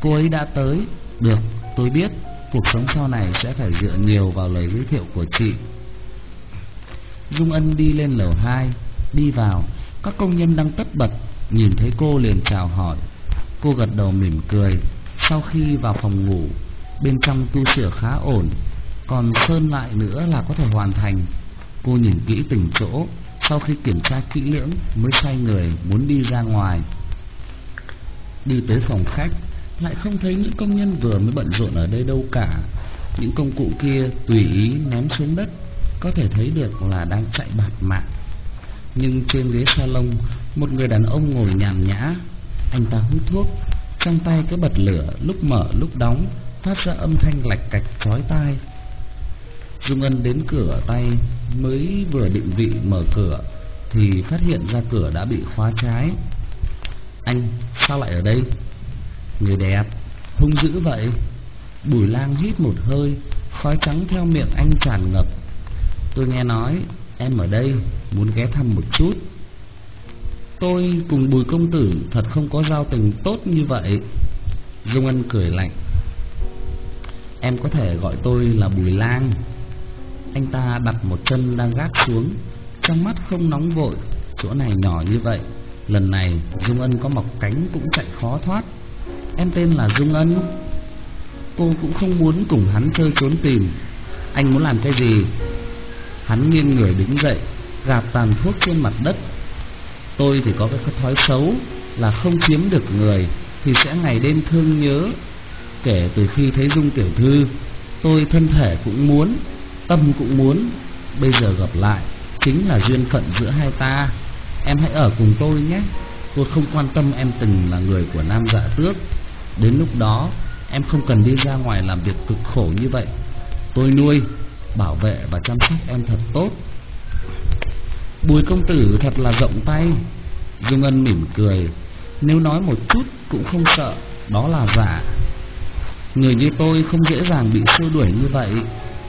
cô ấy đã tới. Được, tôi biết, cuộc sống sau này sẽ phải dựa nhiều vào lời giới thiệu của chị. Dung Ân đi lên lầu 2, đi vào, các công nhân đang tất bật, nhìn thấy cô liền chào hỏi. Cô gật đầu mỉm cười Sau khi vào phòng ngủ Bên trong tu sửa khá ổn còn sơn lại nữa là có thể hoàn thành. Cô nhìn kỹ từng chỗ, Sau khi kiểm tra kỹ lưỡng Mới xoay người muốn đi ra ngoài. Đi tới phòng khách, Lại không thấy những công nhân vừa mới bận rộn ở đây đâu cả. Những công cụ kia tùy ý ném xuống đất, Có thể thấy được là đang chạy bạt mạng. Nhưng trên ghế salon, Một người đàn ông ngồi nhàn nhã. Anh ta hút thuốc, Trong tay cái bật lửa lúc mở lúc đóng, Phát ra âm thanh lạch cạch chói tai. Dung Ân đến cửa tay Mới vừa định vị mở cửa Thì phát hiện ra cửa đã bị khóa trái. Anh, sao lại ở đây? Người đẹp, Hung dữ vậy. Bùi lang hít một hơi, Khói trắng theo miệng anh tràn ngập. Tôi nghe nói Em ở đây, muốn ghé thăm một chút. Tôi cùng Bùi công tử thật không có giao tình tốt như vậy. Dung Ân cười lạnh. Em có thể gọi tôi là Bùi Lang. Anh ta đặt một chân đang gác xuống Trong mắt không nóng vội Chỗ này nhỏ như vậy. Lần này Dung Ân có mọc cánh cũng chạy khó thoát. Em tên là Dung Ân. Cô cũng không muốn cùng hắn chơi trốn tìm. Anh muốn làm cái gì? Hắn nghiêng người đứng dậy Gạt tàn thuốc trên mặt đất. Tôi thì có cái thói xấu là không chiếm được người thì sẽ ngày đêm thương nhớ. Kể từ khi thấy Dung tiểu thư, tôi thân thể cũng muốn, tâm cũng muốn, bây giờ gặp lại chính là duyên phận giữa hai ta. Em hãy ở cùng tôi nhé. Tôi không quan tâm em từng là người của Nam Dạ Tước. Đến lúc đó, em không cần đi ra ngoài làm việc cực khổ như vậy. Tôi nuôi, Bảo vệ và chăm sóc em thật tốt Bùi công tử thật là rộng tay dung Ân mỉm cười Nếu nói một chút cũng không sợ Đó là giả Người như tôi không dễ dàng bị xua đuổi như vậy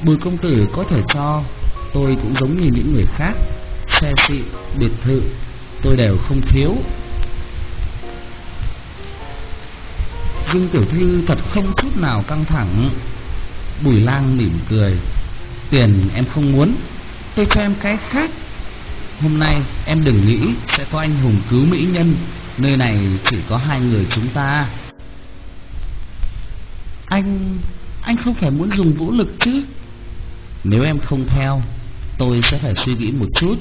Bùi công tử có thể cho Tôi cũng giống như những người khác Xe xị, biệt thự Tôi đều không thiếu. Dương Tiểu Thư thật không chút nào căng thẳng. Bùi lang mỉm cười. Tiền em không muốn Tôi cho em cái khác. Hôm nay em đừng nghĩ sẽ có anh hùng cứu mỹ nhân Nơi này chỉ có hai người chúng ta. Anh... anh không phải muốn dùng vũ lực chứ? Nếu em không theo, Tôi sẽ phải suy nghĩ một chút.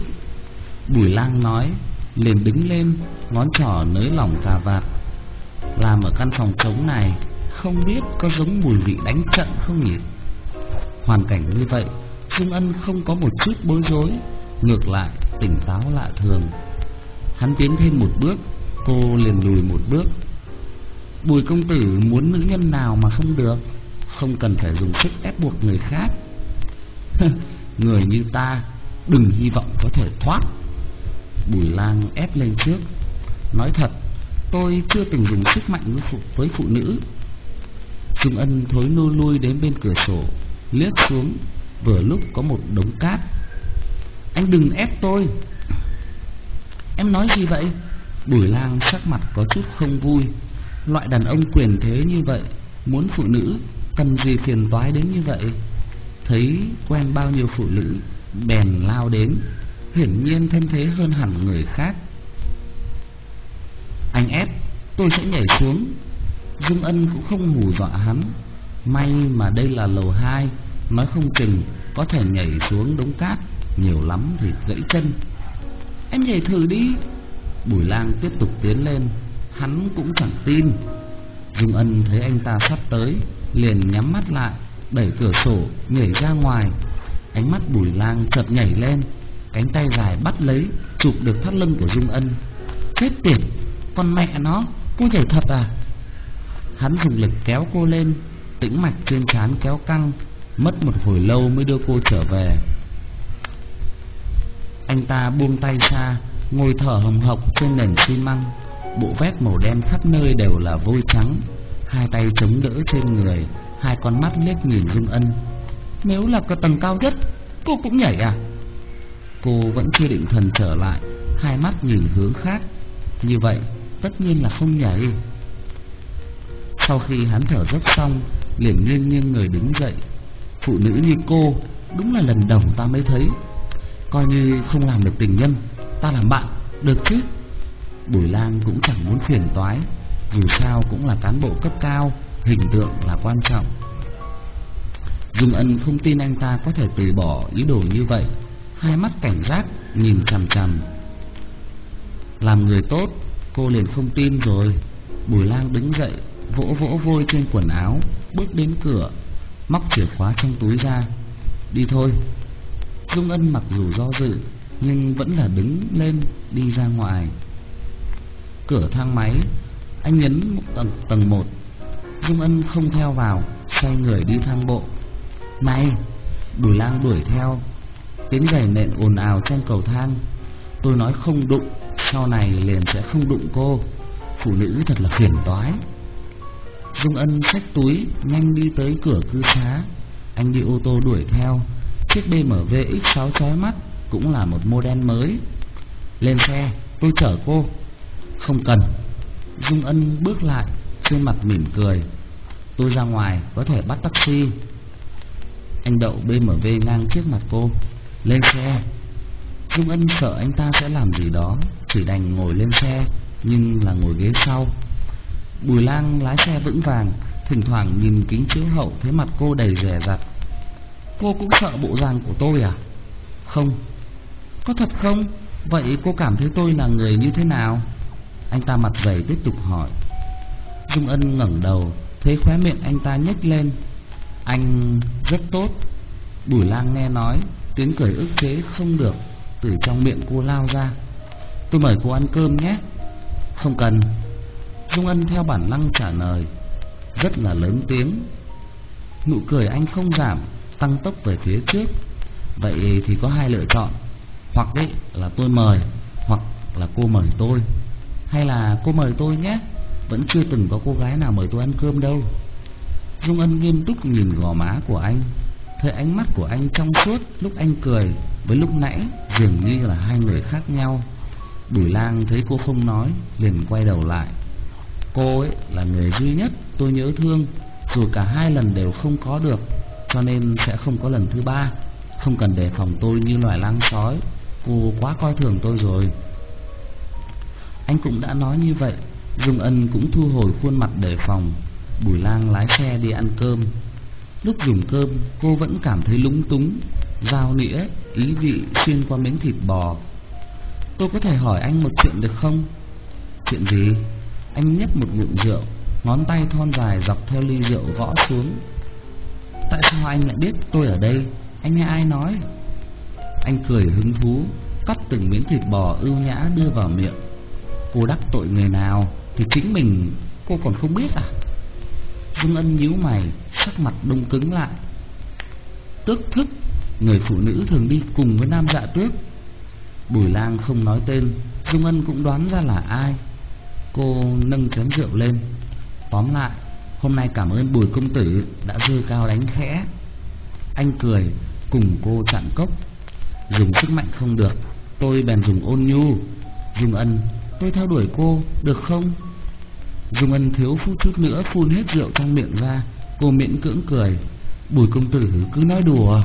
Bùi lang nói, liền đứng lên, Ngón trỏ nới lỏng cà vạt. Làm ở căn phòng trống này, Không biết có giống mùi vị đánh trận không nhỉ? Hoàn cảnh như vậy Dung Ân không có một chút bối rối, Ngược lại, tỉnh táo lạ thường. Hắn tiến thêm một bước, Cô liền lùi một bước. Bùi công tử muốn nữ nhân nào mà không được, Không cần phải dùng sức ép buộc người khác. (laughs) Người như ta Đừng hy vọng có thể thoát. Bùi lang ép lên trước. Nói thật Tôi chưa từng dùng sức mạnh với phụ, với phụ nữ. Dung Ân thối nô lui đến bên cửa sổ Liếc xuống Vừa lúc có một đống cát. Anh đừng ép tôi. Em nói gì vậy? Bùi lang sắc mặt có chút không vui. Loại đàn ông quyền thế như vậy Muốn phụ nữ Cần gì phiền toái đến như vậy? Thấy quen bao nhiêu phụ nữ Bèn lao đến, Hiển nhiên thân thế hơn hẳn người khác. Anh ép, Tôi sẽ nhảy xuống. Dung Ân cũng không hù dọa hắn. May mà đây là lầu hai, Nói không chừng Có thể nhảy xuống đống cát, Nhiều lắm thì gãy chân. Em nhảy thử đi. Bùi lang tiếp tục tiến lên. Hắn cũng chẳng tin. Dung Ân thấy anh ta sắp tới, Liền nhắm mắt lại. Đẩy cửa sổ, nhảy ra ngoài. Ánh mắt bùi lang chợt nhảy lên, Cánh tay dài bắt lấy, Chụp được thắt lưng của Dung Ân. Chết tiệt, Con mẹ nó, Cô nhảy thật à? Hắn dùng lực kéo cô lên, Tĩnh mạch trên trán kéo căng, Mất một hồi lâu mới đưa cô trở về. Anh ta buông tay ra, Ngồi thở hồng hộc trên nền xi măng. Bộ vest màu đen khắp nơi đều là vôi trắng, Hai tay chống đỡ trên người. Hai con mắt liếc nhìn Dung Ân. Nếu là cái tầng cao nhất Cô cũng nhảy à? Cô vẫn chưa định thần trở lại Hai mắt nhìn hướng khác. Như vậy tất nhiên là không nhảy. Sau khi hắn thở dốc xong Liền nghiêng nghiêng người đứng dậy. Phụ nữ như cô Đúng là lần đầu ta mới thấy. Coi như không làm được tình nhân Ta làm bạn, được chứ? Bùi Lang cũng chẳng muốn phiền toái Dù sao cũng là cán bộ cấp cao. Hình tượng là quan trọng. Dung Ân không tin anh ta có thể từ bỏ ý đồ như vậy. Hai mắt cảnh giác Nhìn chằm chằm. Làm người tốt Cô liền không tin rồi. Bùi lang đứng dậy Vỗ vỗ vôi trên quần áo Bước đến cửa Móc chìa khóa trong túi ra. Đi thôi. Dung Ân mặc dù do dự Nhưng vẫn là đứng lên đi ra ngoài. Cửa thang máy Anh nhấn tầng, tầng 1 Dung Ân không theo vào, Xoay người đi thang bộ. Này, Bùi lang đuổi theo Tiếng giày nện ồn ào trên cầu thang. Tôi nói không đụng, Sau này liền sẽ không đụng cô. Phụ nữ thật là phiền toái. Dung Ân xách túi, Nhanh đi tới cửa cư xá. Anh đi ô tô đuổi theo. Chiếc BMW X6 chói mắt Cũng là một model mới. Lên xe, tôi chở cô. Không cần. Dung Ân bước lại. Trên mặt mỉm cười, Tôi ra ngoài có thể bắt taxi. Anh đậu BMW ngang trước mặt cô, lên xe. Dung Ân sợ anh ta sẽ làm gì đó, Chỉ đành ngồi lên xe, Nhưng là ngồi ghế sau. Bùi lang lái xe vững vàng, Thỉnh thoảng nhìn kính chiếu hậu Thấy mặt cô đầy rẻ rặt. Cô cũng sợ bộ dạng của tôi à? Không. Có thật không? Vậy cô cảm thấy tôi là người như thế nào? Anh ta mặt dày tiếp tục hỏi. Dung Ân ngẩng đầu Thấy khóe miệng anh ta nhếch lên. Anh rất tốt. Bùi lang nghe nói Tiếng cười ức chế không được Từ trong miệng cô lao ra. Tôi mời cô ăn cơm nhé. Không cần. Dung Ân theo bản năng trả lời Rất là lớn tiếng. Nụ cười anh không giảm tăng tốc về phía trước. Vậy thì có hai lựa chọn, hoặc đấy là tôi mời, hoặc là cô mời tôi. Hay là cô mời tôi nhé, vẫn chưa từng có cô gái nào mời tôi ăn cơm đâu. Dung Ân nghiêm túc nhìn gò má của anh, thấy ánh mắt của anh trong suốt lúc anh cười với lúc nãy dường như là hai người khác nhau. Bùi Lang thấy cô không nói, liền quay đầu lại. Cô ấy là người duy nhất tôi nhớ thương, dù cả hai lần đều không có được, cho nên sẽ không có lần thứ ba. Không cần đề phòng tôi như loài lang sói, cô quá coi thường tôi rồi. Anh cũng đã nói như vậy, Dung Ân cũng thu hồi khuôn mặt đề phòng. Bùi Lang lái xe đi ăn cơm. Lúc dùng cơm, cô vẫn cảm thấy lúng túng, dao nĩa, ý vị xuyên qua miếng thịt bò Tôi có thể hỏi anh một chuyện được không? Chuyện gì? Anh nhấp một ngụm rượu, ngón tay thon dài dọc theo ly rượu gõ xuống. Tại sao anh lại biết tôi ở đây? Anh nghe ai nói? Anh cười hứng thú, cắt từng miếng thịt bò ưu nhã đưa vào miệng. Cô đắc tội người nào thì chính mình cô còn không biết à? Dương Ân nhíu mày, sắc mặt đông cứng lại. Tước thức, người phụ nữ thường đi cùng với nam dạ tước. Bùi lang không nói tên Dung Ân cũng đoán ra là ai. Cô nâng chén rượu lên. Tóm lại Hôm nay cảm ơn bùi công tử Đã dơ cao đánh khẽ. Anh cười cùng cô chặn cốc. Dùng sức mạnh không được Tôi bèn dùng ôn nhu. Dung Ân tôi theo đuổi cô, Được không? Dung Ân thiếu phút chút nữa phun hết rượu trong miệng ra, Cô miễn cưỡng cười. Bùi công tử, cứ nói đùa.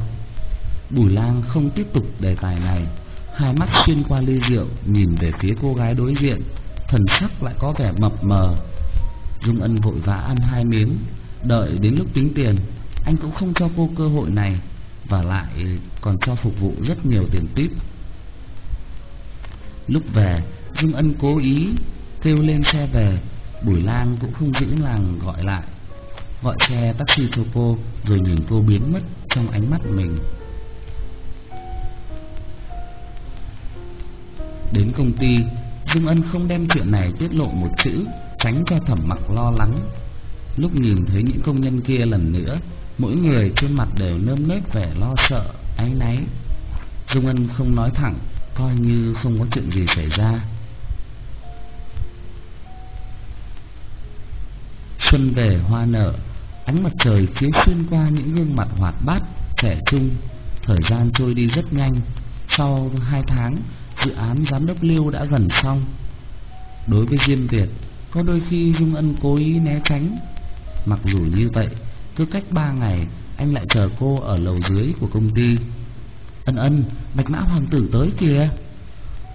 Bùi lang không tiếp tục đề tài này. Hai mắt xuyên qua ly rượu, Nhìn về phía cô gái đối diện. Thần sắc lại có vẻ mập mờ. Dung Ân vội vã ăn hai miếng, Đợi đến lúc tính tiền. Anh cũng không cho cô cơ hội này, Và lại còn cho phục vụ rất nhiều tiền tip Lúc về Dung Ân cố ý Kêu lên xe về Bùi Lan cũng không giữ làng gọi lại Gọi xe taxi cho cô Rồi nhìn cô biến mất trong ánh mắt mình Đến công ty, Dung Ân không đem chuyện này tiết lộ một chữ, tránh cho thẩm mặc lo lắng. Lúc nhìn thấy những công nhân kia lần nữa, mỗi người trên mặt đều nơm nớp vẻ lo sợ, áy náy. Dung Ân không nói thẳng, coi như không có chuyện gì xảy ra. Xuân về hoa nở, ánh mặt trời chiếu xuyên qua những gương mặt hoạt bát, trẻ trung. Thời gian trôi đi rất nhanh. Sau hai tháng, dự án giám đốc Lưu đã gần xong. Đối với Diêm Việt, có đôi khi Dung Ân cố ý né tránh. Mặc dù như vậy, cứ cách ba ngày, anh lại chờ cô ở lầu dưới của công ty. Ân ân, bạch mã hoàng tử tới kìa.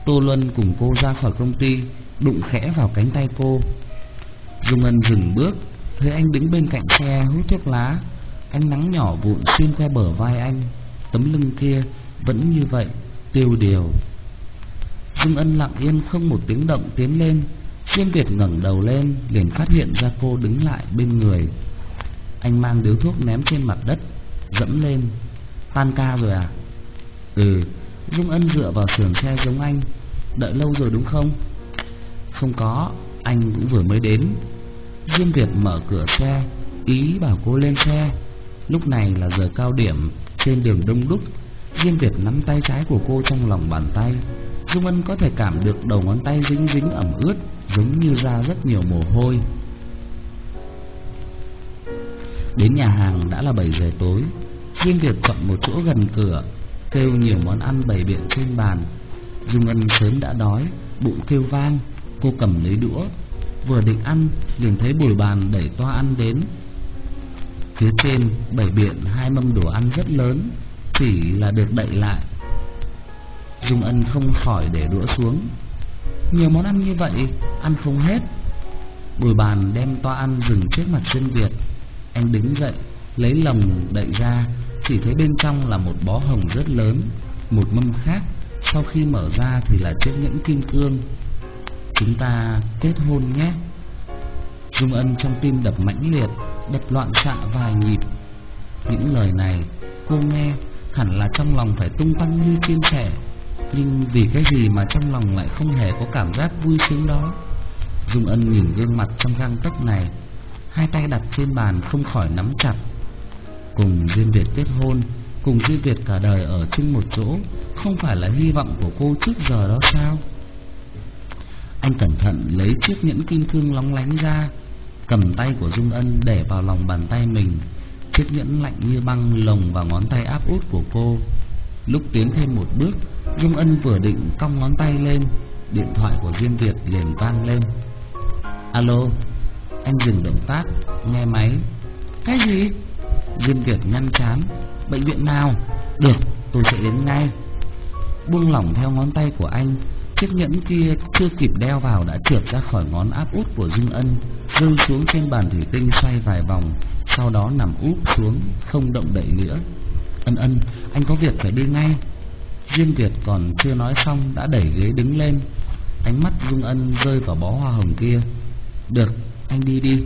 Tô Luân cùng cô ra khỏi công ty, đụng khẽ vào cánh tay cô. Dung Ân dừng bước, thấy anh đứng bên cạnh xe hút thuốc lá. Ánh nắng nhỏ vụn xuyên qua bờ vai anh, tấm lưng kia vẫn như vậy, tiêu điều. Dung Ân lặng yên không một tiếng động tiến lên. Diêm Việt ngẩng đầu lên, liền phát hiện ra cô đứng lại bên người. Anh mang điếu thuốc ném trên mặt đất, dẫm lên. Tan ca rồi à? Ừ, Dung Ân dựa vào sườn xe giống anh. Đợi lâu rồi đúng không? Không có, anh cũng vừa mới đến. Diêm Việt mở cửa xe, ý bảo cô lên xe. Lúc này là giờ cao điểm, trên đường đông đúc. Diêm Việt nắm tay trái của cô trong lòng bàn tay, Dung Ân có thể cảm được đầu ngón tay dính dính ẩm ướt Giống như ra rất nhiều mồ hôi Đến nhà hàng đã là 7 giờ tối Diêm Việt chọn một chỗ gần cửa Kêu nhiều món ăn bày biện trên bàn Dung Ân sớm đã đói Bụng kêu vang Cô cầm lấy đũa Vừa định ăn, liền thấy bồi bàn đẩy toa ăn đến. Phía trên bày biện, hai mâm đồ ăn rất lớn, Chỉ là được đậy lại. Dung Ân không khỏi để đũa xuống. Nhiều món ăn như vậy, Ăn không hết. Bùi bàn đem toa ăn dừng trước mặt dân Việt. Anh đứng dậy, Lấy lồng đậy ra, Chỉ thấy bên trong là một bó hồng rất lớn, Một mâm khác, Sau khi mở ra thì là chiếc nhẫn kim cương. Chúng ta kết hôn nhé. Dung Ân trong tim đập mãnh liệt, Đập loạn xạ vài nhịp. Những lời này cô nghe Hẳn là trong lòng phải tung tăng như chim sẻ. Nhưng vì cái gì mà trong lòng lại không hề có cảm giác vui sướng đó? Dung Ân nhìn gương mặt trong găng tấc này, Hai tay đặt trên bàn không khỏi nắm chặt. Cùng Diên Việt kết hôn, Cùng Diên Việt cả đời ở chung một chỗ, Không phải là hy vọng của cô trước giờ đó sao? Anh cẩn thận lấy chiếc nhẫn kim cương lóng lánh ra, Cầm tay của Dung Ân để vào lòng bàn tay mình. Chiếc nhẫn lạnh như băng lồng vào ngón tay áp út của cô. Lúc tiến thêm một bước, Dung Ân vừa định cong ngón tay lên, Điện thoại của Diêm Việt liền vang lên. Alo, Anh dừng động tác, Nghe máy. Cái gì? Diêm Việt nhăn chán. Bệnh viện nào? Được, tôi sẽ đến ngay. Buông lỏng theo ngón tay của anh Chiếc nhẫn kia chưa kịp đeo vào đã trượt ra khỏi ngón áp út của Dung Ân, Rơi xuống trên bàn thủy tinh xoay vài vòng, Sau đó nằm úp xuống, Không động đậy nữa. Ân ân, anh có việc phải đi ngay. Diêm Việt còn chưa nói xong Đã đẩy ghế đứng lên. Ánh mắt Dung Ân rơi vào bó hoa hồng kia. Được, anh đi đi.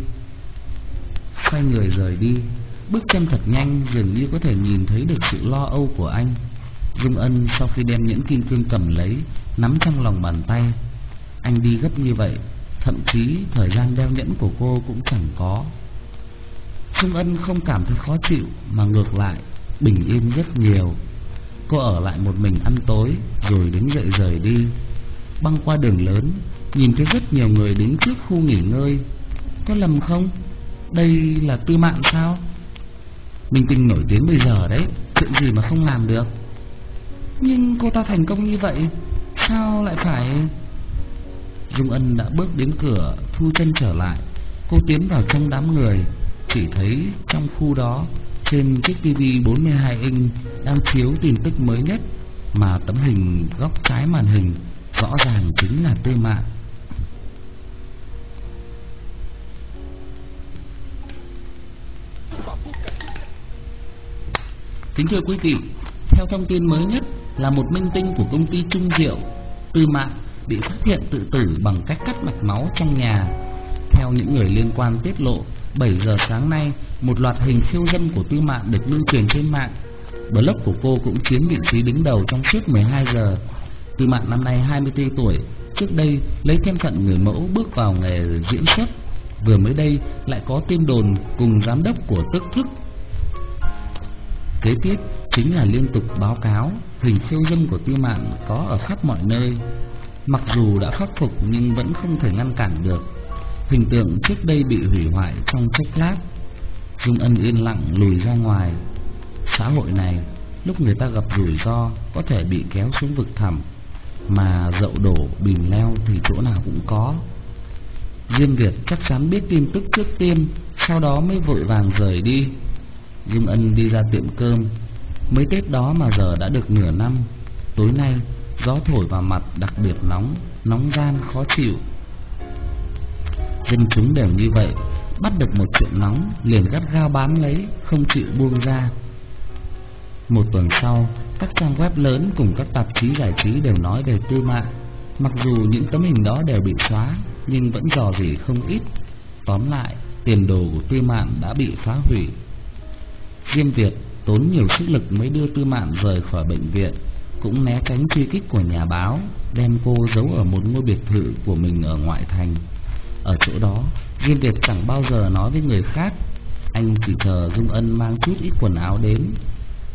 Xoay người rời đi. Bước chân thật nhanh Dường như có thể nhìn thấy được sự lo âu của anh. Dung Ân sau khi đem nhẫn kim cương cầm lấy Nắm trong lòng bàn tay. Anh đi gấp như vậy, Thậm chí thời gian đeo nhẫn của cô cũng chẳng có. Trung Ân không cảm thấy khó chịu, Mà ngược lại, Bình yên rất nhiều. Cô ở lại một mình ăn tối, Rồi đứng dậy rời đi. Băng qua đường lớn, Nhìn thấy rất nhiều người đứng trước khu nghỉ ngơi. Có lầm không? Đây là tư mạng sao? Minh Tinh nổi tiếng bây giờ đấy, Chuyện gì mà không làm được? Nhưng cô ta thành công như vậy. Sao lại phải Dung Ân đã bước đến cửa, Thu chân trở lại Cô tiến vào trong đám người, Chỉ thấy trong khu đó, Trên chiếc TV 42 inch Đang chiếu tin tức mới nhất, Mà tấm hình góc trái màn hình Rõ ràng chính là Tư mạng. Kính thưa quý vị, Theo thông tin mới nhất là một minh tinh của công ty Trung Diệu Tư Mạn bị phát hiện tự tử bằng cách cắt mạch máu trong nhà. Theo những người liên quan tiết lộ 7 giờ sáng nay, Một loạt hình khiêu dâm của Tư Mạn được lưu truyền trên mạng. Blog của cô cũng chiếm vị trí đứng đầu trong suốt 12 giờ. Tư Mạn năm nay 24 tuổi, Trước đây lấy thân phận người mẫu bước vào nghề diễn xuất, Vừa mới đây lại có tin đồn cùng giám đốc của tức thức. Kế tiếp chính là liên tục báo cáo Hình khiêu dâm của Tư Mạn có ở khắp mọi nơi. Mặc dù đã khắc phục nhưng vẫn không thể ngăn cản được. Hình tượng trước đây bị hủy hoại trong chốc lát. Dung Ân yên lặng lùi ra ngoài. Xã hội này, Lúc người ta gặp rủi ro, Có thể bị kéo xuống vực thẳm. Mà dậu đổ bìm leo thì chỗ nào cũng có. Diêm Việt chắc chắn biết tin tức trước tiên, Sau đó mới vội vàng rời đi. Dung Ân đi ra tiệm cơm. Mới Tết đó mà giờ đã được nửa năm, Tối nay Gió thổi vào mặt đặc biệt nóng Nóng gian khó chịu. Dân chúng đều như vậy, Bắt được một chuyện nóng, Liền gắt gao bám lấy, Không chịu buông ra. Một tuần sau, Các trang web lớn cùng các tạp chí giải trí đều nói về tư mạng. Mặc dù những tấm hình đó đều bị xóa, Nhưng vẫn dò dỉ không ít. Tóm lại, Tiền đồ của tư mạng đã bị phá hủy. Diêm Việt tốn nhiều sức lực mới đưa tư Mạn rời khỏi bệnh viện cũng né tránh truy kích của nhà báo, đem cô giấu ở một ngôi biệt thự của mình ở ngoại thành. Ở chỗ đó, Diêm Việt chẳng bao giờ nói với người khác, anh chỉ chờ Dung Ân mang chút ít quần áo đến.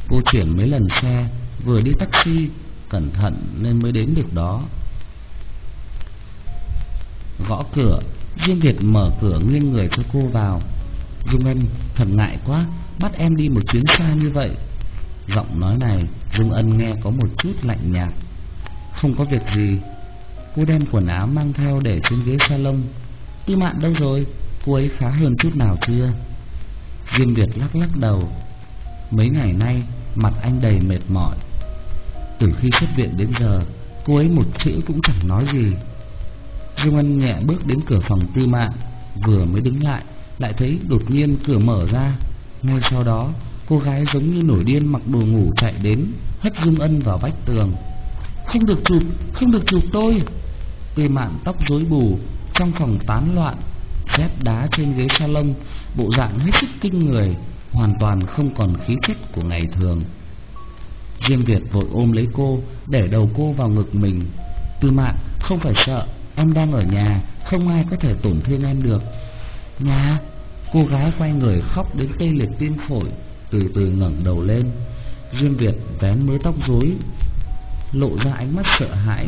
Cô chuyển mấy lần xe, vừa đi taxi, cẩn thận nên mới đến được đó. Gõ cửa, Diêm Việt mở cửa nghiêng người cho cô vào. Dung Ân, thật ngại quá, bắt em đi một chuyến xa như vậy. Giọng nói này, Dung Ân nghe có một chút lạnh nhạt. Không có việc gì. Cô đem quần áo mang theo để trên ghế salon. Tư mạn đâu rồi? Cô ấy khá hơn chút nào chưa? Diêm Việt lắc lắc đầu. Mấy ngày nay, Mặt anh đầy mệt mỏi. Từ khi xuất viện đến giờ, Cô ấy một chữ cũng chẳng nói gì. Dung Ân nhẹ bước đến cửa phòng tư mạng Vừa mới đứng lại Lại thấy đột nhiên cửa mở ra. Ngay sau đó Cô gái giống như nổi điên mặc đồ ngủ chạy đến Hất Dung Ân vào vách tường. Không được chụp, không được chụp tôi. Tê mạn tóc rối bù Trong phòng tán loạn Dép đá trên ghế salon Bộ dạng hết sức kinh người Hoàn toàn không còn khí chất của ngày thường. Diêm Việt vội ôm lấy cô Để đầu cô vào ngực mình. Tư mạn không phải sợ Em đang ở nhà Không ai có thể tổn thương em được. Nhà Cô gái quay người khóc đến tê liệt tim phổi, Từ từ ngẩng đầu lên. Duyên Việt vén mớ tóc rối, Lộ ra ánh mắt sợ hãi.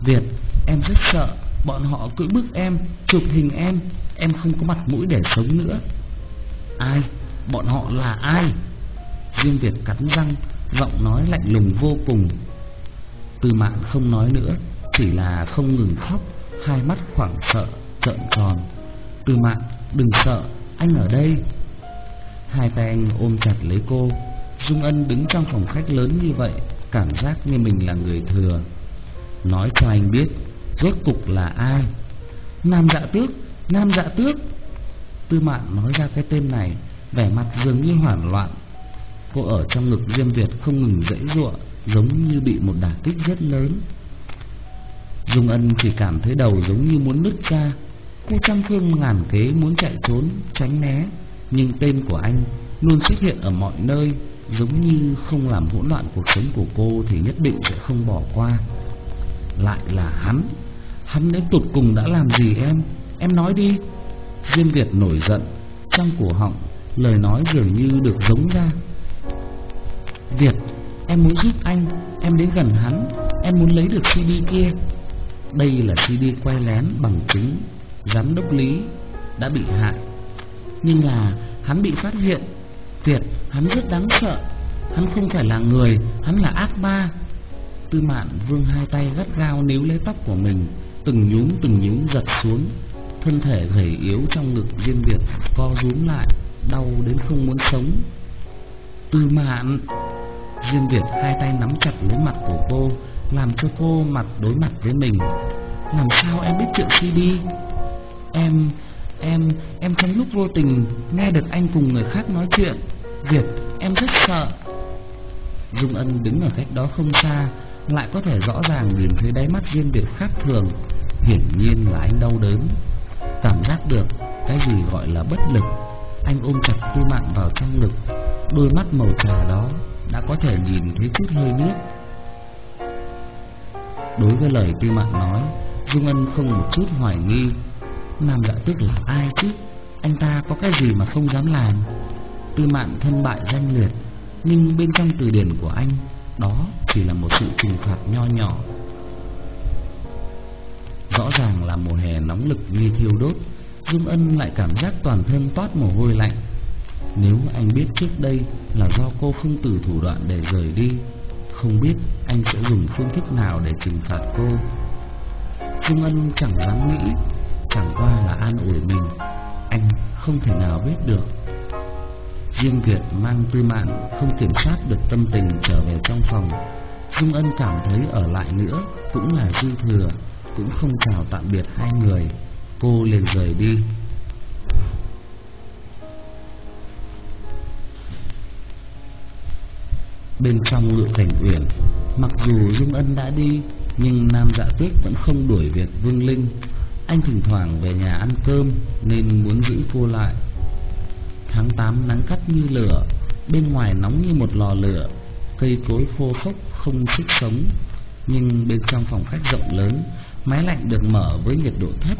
Việt, em rất sợ. Bọn họ cưỡi bức em, Chụp hình em. Em không có mặt mũi để sống nữa. Ai? Bọn họ là ai? Duyên Việt cắn răng, Giọng nói lạnh lùng vô cùng. Từ mạn không nói nữa, Chỉ là không ngừng khóc, Hai mắt khoảng sợ, trợn tròn. Từ mạn đừng sợ, Anh ở đây. Hai tay anh ôm chặt lấy cô. Dung Ân đứng trong phòng khách lớn như vậy, Cảm giác như mình là người thừa. Nói cho anh biết, Rốt cục là ai? Nam dạ tước, Nam dạ tước. Tư mạn nói ra cái tên này, Vẻ mặt dường như hoảng loạn. Cô ở trong ngực Diêm Việt không ngừng dãy giụa, Giống như bị một đả kích rất lớn. Dung Ân chỉ cảm thấy đầu giống như muốn nứt ra. Cô trăm phương ngàn kế muốn chạy trốn, Tránh né. Nhưng tên của anh luôn xuất hiện ở mọi nơi, Giống như không làm hỗn loạn cuộc sống của cô Thì nhất định sẽ không bỏ qua. Lại là hắn. Hắn đến tụt cùng đã làm gì em? Em nói đi. Diêm Việt nổi giận. Trong cổ họng, Lời nói dường như được giống ra. Việt, Em muốn giúp anh. Em đến gần hắn. Em muốn lấy được CD kia. Đây là CD quay lén bằng chứng Giám đốc Lý Đã bị hại. Nhưng là hắn bị phát hiện Tuyệt, hắn rất đáng sợ. Hắn không phải là người Hắn là ác ma. Tư mạn vương hai tay gắt gao níu lấy tóc của mình Từng nhúm từng nhúm giật xuống. Thân thể gầy yếu trong ngực Diêm Việt co rúm lại Đau đến không muốn sống. Tư mạn Diêm Việt hai tay nắm chặt lấy mặt của cô Làm cho cô mặt đối mặt với mình. Làm sao em biết chuyện CD Em Em Em trong lúc vô tình Nghe được anh cùng người khác nói chuyện. Việt, Em rất sợ. Dung Ân đứng ở cách đó không xa, Lại có thể rõ ràng nhìn thấy đáy mắt riêng Việt khác thường. Hiển nhiên là anh đau đớn. Cảm giác được Cái gì gọi là bất lực. Anh ôm chặt tư mạng vào trong ngực. Đôi mắt màu trà đó Đã có thể nhìn thấy chút hơi nước. Đối với lời tư mạng nói, Dung Ân không một chút hoài nghi. Nam dạ tức là ai chứ? Anh ta có cái gì mà không dám làm? Tư mạng thân bại danh liệt, Nhưng bên trong từ điển của anh, Đó chỉ là một sự trừng phạt nho nhỏ. Rõ ràng là mùa hè nóng lực như thiêu đốt Dung Ân lại cảm giác toàn thân toát mồ hôi lạnh. Nếu anh biết trước đây là do cô không từ thủ đoạn để rời đi, Không biết anh sẽ dùng phương thức nào để trừng phạt cô. Dung Ân chẳng dám nghĩ Chẳng qua là an ủi mình. Anh không thể nào biết được. Riêng Việt mang tư mạng, Không kiểm soát được tâm tình trở về trong phòng. Dung Ân cảm thấy ở lại nữa Cũng là dư thừa, Cũng không chào tạm biệt hai người. Cô liền rời đi. Bên trong ngự cảnh uyển, Mặc dù Dung Ân đã đi, Nhưng Nam Dạ Tuyết vẫn không đuổi việc Vương Linh. Anh thỉnh thoảng về nhà ăn cơm Nên muốn giữ cô lại. Tháng 8 nắng cắt như lửa Bên ngoài nóng như một lò lửa. Cây cối khô khốc không sức sống Nhưng bên trong phòng khách rộng lớn Máy lạnh được mở với nhiệt độ thấp.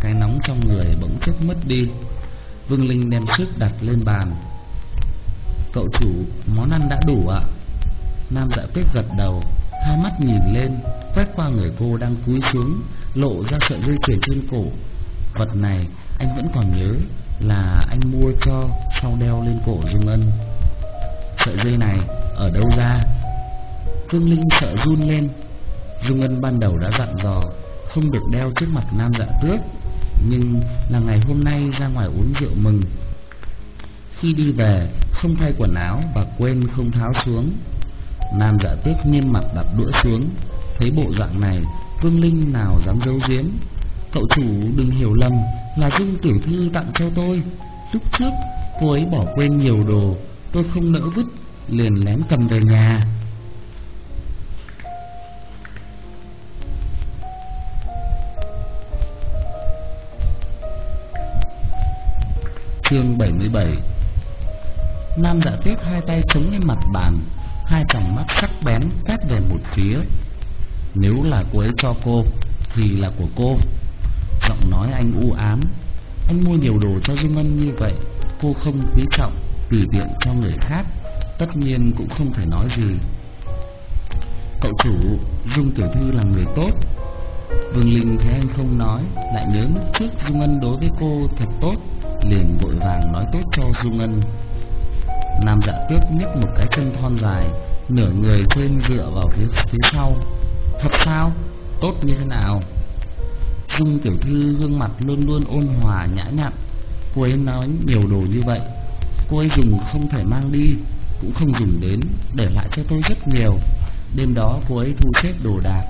Cái nóng trong người bỗng chốc mất đi. Vương Linh đem sức đặt lên bàn. Cậu chủ, món ăn đã đủ ạ. Nam dạ tuyết gật đầu Hai mắt nhìn lên Quét qua người cô đang cúi xuống. Lộ ra sợi dây chuyền trên cổ. Vật này anh vẫn còn nhớ Là anh mua cho Sau đeo lên cổ Dung Ân. Sợi dây này ở đâu ra? Phương Linh sợ run lên. Dung Ân ban đầu đã dặn dò Không được đeo trước mặt nam dạ tước, Nhưng là ngày hôm nay ra ngoài uống rượu mừng. Khi đi về, Không thay quần áo và quên không tháo xuống. Nam dạ tước nghiêm mặt đặt đũa xuống, Thấy bộ dạng này Vương Linh nào dám giấu giếm? Cậu chủ đừng hiểu lầm, Là Dung tiểu thư tặng cho tôi. Lúc trước, cô ấy bỏ quên nhiều đồ, Tôi không nỡ vứt, Liền lén cầm về nhà. Chương 77 Nam dạ tuyết hai tay chống lên mặt bàn, Hai tròng mắt sắc bén quét về một phía. Nếu là cô ấy cho cô, Thì là của cô. Giọng nói anh u ám. Anh mua nhiều đồ cho Dung Ân như vậy, Cô không quý trọng, tùy tiện cho người khác. Tất nhiên cũng không thể nói gì. Cậu chủ, Dung tiểu thư là người tốt. Vương Linh thấy anh không nói, Lại nhớ lúc trước Dung Ân đối với cô thật tốt, Liền vội vàng nói tốt cho Dung Ân Nam dạ tuyết nhấc một cái chân thon dài Nửa người trên dựa vào phía phía sau. Thật sao? Tốt như thế nào? Dung tiểu thư gương mặt luôn luôn ôn hòa, nhã nhặn. Cô ấy nói nhiều đồ như vậy. Cô ấy dùng không thể mang đi, Cũng không dùng đến, Để lại cho tôi rất nhiều. Đêm đó cô ấy thu xếp đồ đạc.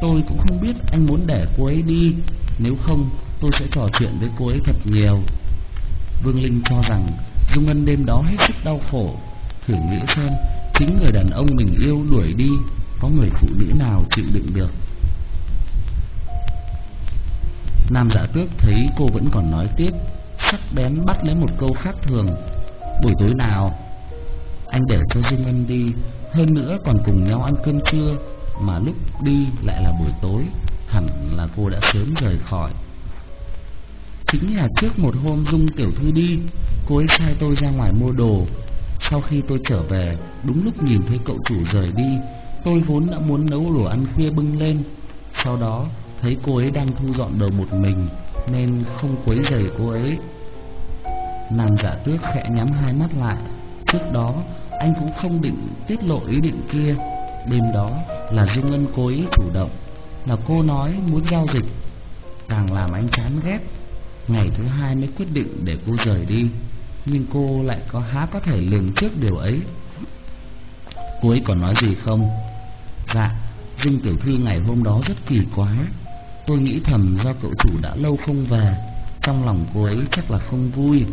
Tôi cũng không biết anh muốn để cô ấy đi. Nếu không, tôi sẽ trò chuyện với cô ấy thật nhiều. Vương Linh cho rằng Dung Ân đêm đó hết sức đau khổ. Thử nghĩ xem, Chính người đàn ông mình yêu đuổi đi có người phụ nữ nào chịu đựng được? Nam dạ tước thấy cô vẫn còn nói tiếp, Sắc bén bắt lấy một câu khác thường. Buổi tối nào, Anh để cho Dung Ân đi, Hơn nữa còn cùng nhau ăn cơm trưa, Mà lúc đi lại là buổi tối, Hẳn là cô đã sớm rời khỏi. Chính là trước một hôm Dung tiểu thư đi, Cô ấy sai tôi ra ngoài mua đồ. Sau khi tôi trở về, Đúng lúc nhìn thấy cậu chủ rời đi Tôi vốn đã muốn nấu đồ ăn khuya bưng lên. Sau đó, thấy cô ấy đang thu dọn đồ một mình, Nên không quấy rầy cô ấy. Nam giả dạ tước khẽ nhắm hai mắt lại. Trước đó, anh cũng không định tiết lộ ý định kia. Đêm đó là Dung Ngân cố ý chủ động, Là cô nói muốn giao dịch. Càng làm anh chán ghét. Ngày thứ hai mới quyết định để cô rời đi, Nhưng cô lại có há có thể lường trước điều ấy. Cô ấy còn nói gì không? Dạ. Dinh tiểu thư ngày hôm đó rất kỳ quái. Tôi nghĩ thầm, do cậu chủ đã lâu không về, Trong lòng cô ấy chắc là không vui.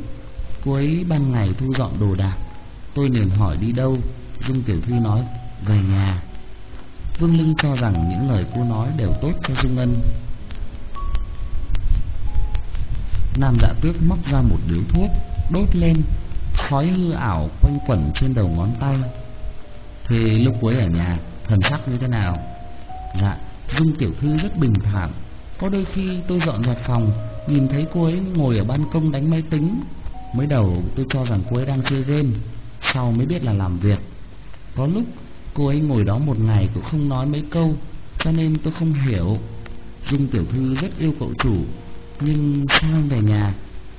Cô ấy ban ngày thu dọn đồ đạc. Tôi liền hỏi đi đâu. Dung tiểu thư nói, Về nhà. Vương Linh cho rằng những lời cô nói đều tốt cho Dung Ân. Nam dạ tước móc ra một điếu thuốc, Đốt lên, Khói hư ảo quanh quẩn trên đầu ngón tay. Thì lúc cuối ở nhà Thần sắc như thế nào? Dạ Dung tiểu thư rất bình thản. Có đôi khi tôi dọn dẹp phòng, Nhìn thấy cô ấy ngồi ở ban công đánh máy tính. Mới đầu tôi cho rằng cô ấy đang chơi game, Sau mới biết là làm việc. Có lúc cô ấy ngồi đó một ngày cũng không nói mấy câu, Cho nên tôi không hiểu. Dung tiểu thư rất yêu cậu chủ, Nhưng sao về nhà,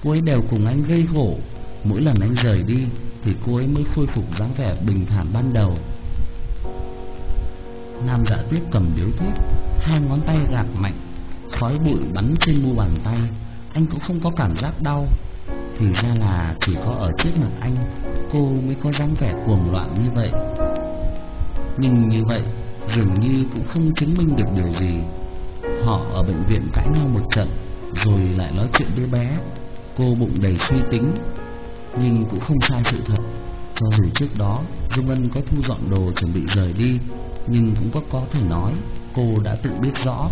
Cô ấy đều cùng anh gây gỗ. Mỗi lần anh rời đi Thì cô ấy mới khôi phục dáng vẻ bình thản ban đầu. Nam dạ tuyết cầm điếu thuốc Hai ngón tay gạt mạnh, Khói bụi bắn trên mu bàn tay. Anh cũng không có cảm giác đau. Thì ra là chỉ có ở trước mặt anh, Cô mới có dáng vẻ cuồng loạn như vậy. Nhưng như vậy, Dường như cũng không chứng minh được điều gì. Họ ở bệnh viện cãi nhau một trận, Rồi lại nói chuyện đứa bé. Cô bụng đầy suy tính, Nhưng cũng không sai sự thật. Cho dù trước đó, Dung Ân có thu dọn đồ chuẩn bị rời đi nhưng cũng có có thể nói cô đã tự biết rõ.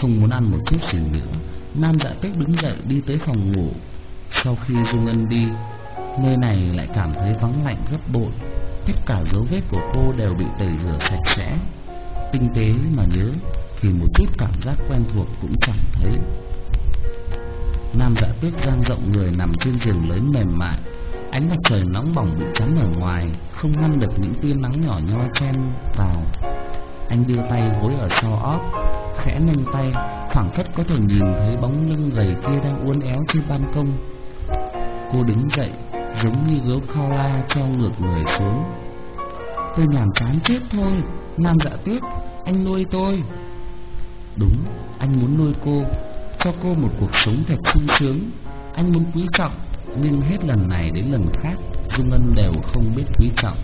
Không muốn ăn một chút gì nữa, Nam Dạ Tuyết đứng dậy đi tới phòng ngủ. Sau khi Dung Ân đi, nơi này lại cảm thấy vắng lạnh gấp bội. Tất cả dấu vết của cô đều bị tẩy rửa sạch sẽ. Tinh tế mà nhớ thì một chút cảm giác quen thuộc cũng chẳng thấy. Nam Dạ Tuyết giang rộng người nằm trên giường lớn mềm mại, Ánh mặt trời nóng bỏng bị chắn ở ngoài, Không ngăn được những tia nắng nhỏ nhoi chen vào. Anh đưa tay gối ở sau óp, Khẽ nâng tay phảng phất có thể nhìn thấy bóng lưng gầy kia đang uốn éo trên ban công. Cô đứng dậy, Giống như gấu kho la treo ngược người xuống. Tôi nhàm chán chết thôi Nam dạ tuyết Anh nuôi tôi. Đúng, Anh muốn nuôi cô, Cho cô một cuộc sống thật sung sướng. Anh muốn quý trọng nhưng hết lần này đến lần khác, Dung Ân đều không biết quý trọng.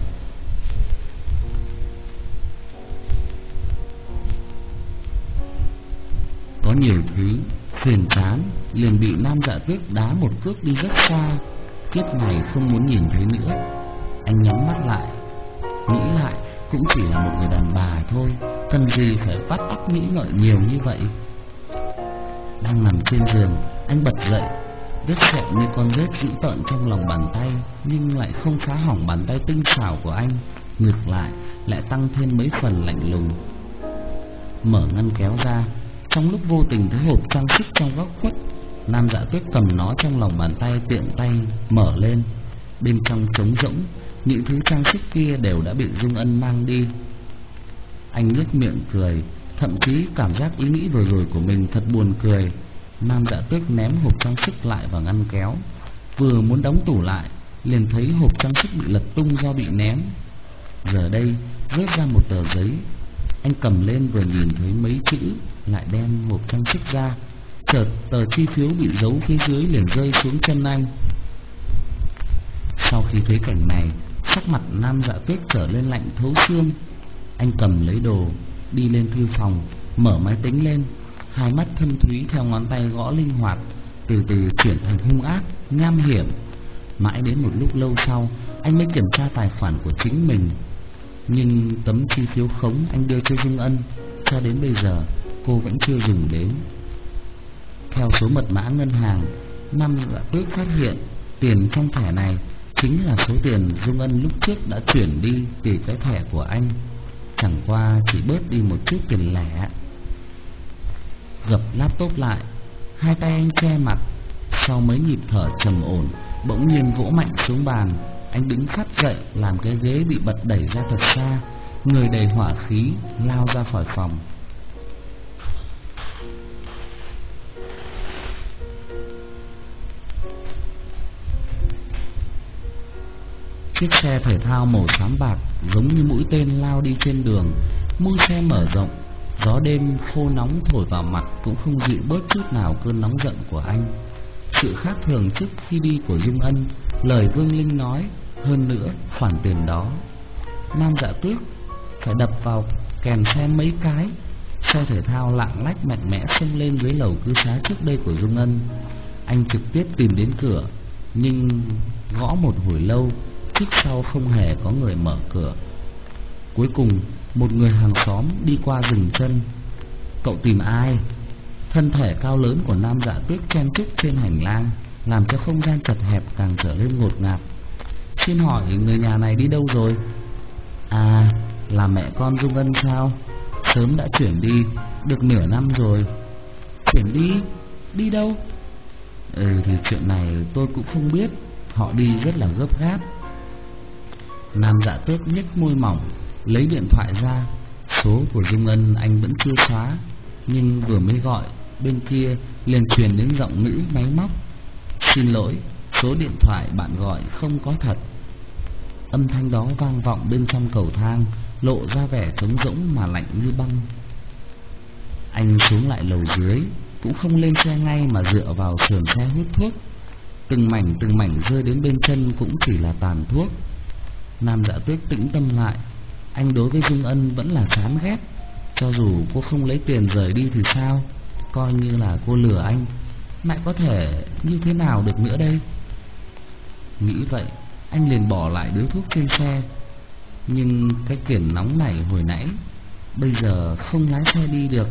Có nhiều thứ, phiền chán liền bị nam dạ tuyết đá một cước đi rất xa, Kiếp này không muốn nhìn thấy nữa. Anh nhắm mắt lại, Nghĩ lại, cũng chỉ là một người đàn bà thôi, Cần gì phải bắt óc nghĩ ngợi nhiều như vậy? Đang nằm trên giường, Anh bật dậy Vết sẹo như con rết dữ tợn trong lòng bàn tay, Nhưng lại không phá hỏng bàn tay tinh xảo của anh. Ngược lại lại tăng thêm mấy phần lạnh lùng. Mở ngăn kéo ra, Trong lúc vô tình thấy hộp trang sức trong góc khuất, Nam dạ tuyết cầm nó trong lòng bàn tay tiện tay mở lên. Bên trong trống rỗng, Những thứ trang sức kia đều đã bị Dung Ân mang đi. Anh nhếch miệng cười, Thậm chí cảm giác ý nghĩ vừa rồi của mình thật buồn cười. Nam dạ tước ném hộp trang sức lại vào ngăn kéo. Vừa muốn đóng tủ lại, Liền thấy hộp trang sức bị lật tung do bị ném. Giờ đây, rớt ra một tờ giấy. Anh cầm lên vừa nhìn thấy mấy chữ, Lại đem hộp trang sức ra. Chợt tờ chi phiếu bị giấu phía dưới liền rơi xuống chân anh. Sau khi thấy cảnh này, Sắc mặt nam dạ tuyết trở lên lạnh thấu xương. Anh cầm lấy đồ, Đi lên thư phòng, Mở máy tính lên. Hai mắt thâm thúy theo ngón tay gõ linh hoạt, Từ từ chuyển thành hung ác, Nham hiểm. Mãi đến một lúc lâu sau, Anh mới kiểm tra tài khoản của chính mình. Nhưng tấm chi phiếu khống anh đưa cho Dung Ân, Cho đến bây giờ, cô vẫn chưa dùng đến. Theo số mật mã ngân hàng, Năm đã tước phát hiện, Tiền trong thẻ này Chính là số tiền Dung Ân lúc trước đã chuyển đi Từ cái thẻ của anh. Chẳng qua chỉ bớt đi một chút tiền lẻ. Gập laptop lại, Hai tay anh che mặt, Sau mấy nhịp thở trầm ổn, Bỗng nhiên vỗ mạnh xuống bàn. Anh đứng phát dậy, làm cái ghế bị bật đẩy ra thật xa, Người đầy hỏa khí lao ra khỏi phòng. Chiếc xe thể thao màu xám bạc giống như mũi tên lao đi trên đường, Mui xe mở rộng Gió đêm khô nóng thổi vào mặt cũng không dịu bớt chút nào cơn nóng giận của anh. Sự khác thường trước khi đi của Dung Ân, Lời Vương Linh nói, Hơn nữa khoản tiền đó. Nam dạ tước Phải đập vào kèn xe mấy cái, Xe thể thao lạng lách mạnh mẽ xông lên dưới lầu cư xá trước đây của Dung Ân. Anh trực tiếp tìm đến cửa, Nhưng gõ một hồi lâu, Trước sau không hề có người mở cửa. Cuối cùng một người hàng xóm đi qua dừng chân. Cậu tìm ai? Thân thể cao lớn của nam dạ tuyết chen chúc trên hành lang, Làm cho không gian chật hẹp càng trở lên ngột ngạt. Xin hỏi người nhà này đi đâu rồi? À là mẹ con Dung Ân sao? Sớm đã chuyển đi, Được nửa năm rồi. Chuyển đi? Đi đâu? Ừ thì chuyện này tôi cũng không biết. Họ đi rất là gấp gáp. Nam dạ tước nhếch môi mỏng Lấy điện thoại ra Số của Dung Ân anh vẫn chưa xóa Nhưng vừa mới gọi bên kia liền truyền đến giọng nữ máy móc. Xin lỗi, số điện thoại bạn gọi không có thật. Âm thanh đó vang vọng bên trong cầu thang Lộ ra vẻ trống rỗng mà lạnh như băng. Anh xuống lại lầu dưới Cũng không lên xe ngay mà dựa vào sườn xe hút thuốc. Từng mảnh từng mảnh rơi đến bên chân cũng chỉ là tàn thuốc. Nam dạ tuyết tĩnh tâm lại anh đối với Dung Ân vẫn là chán ghét. Cho dù cô không lấy tiền rời đi thì sao? Coi như là cô lừa anh. Lại có thể như thế nào được nữa đây? Nghĩ vậy, Anh liền bỏ lại đứa thuốc trên xe. Nhưng cái kiển nóng này hồi nãy, Bây giờ không lái xe đi được.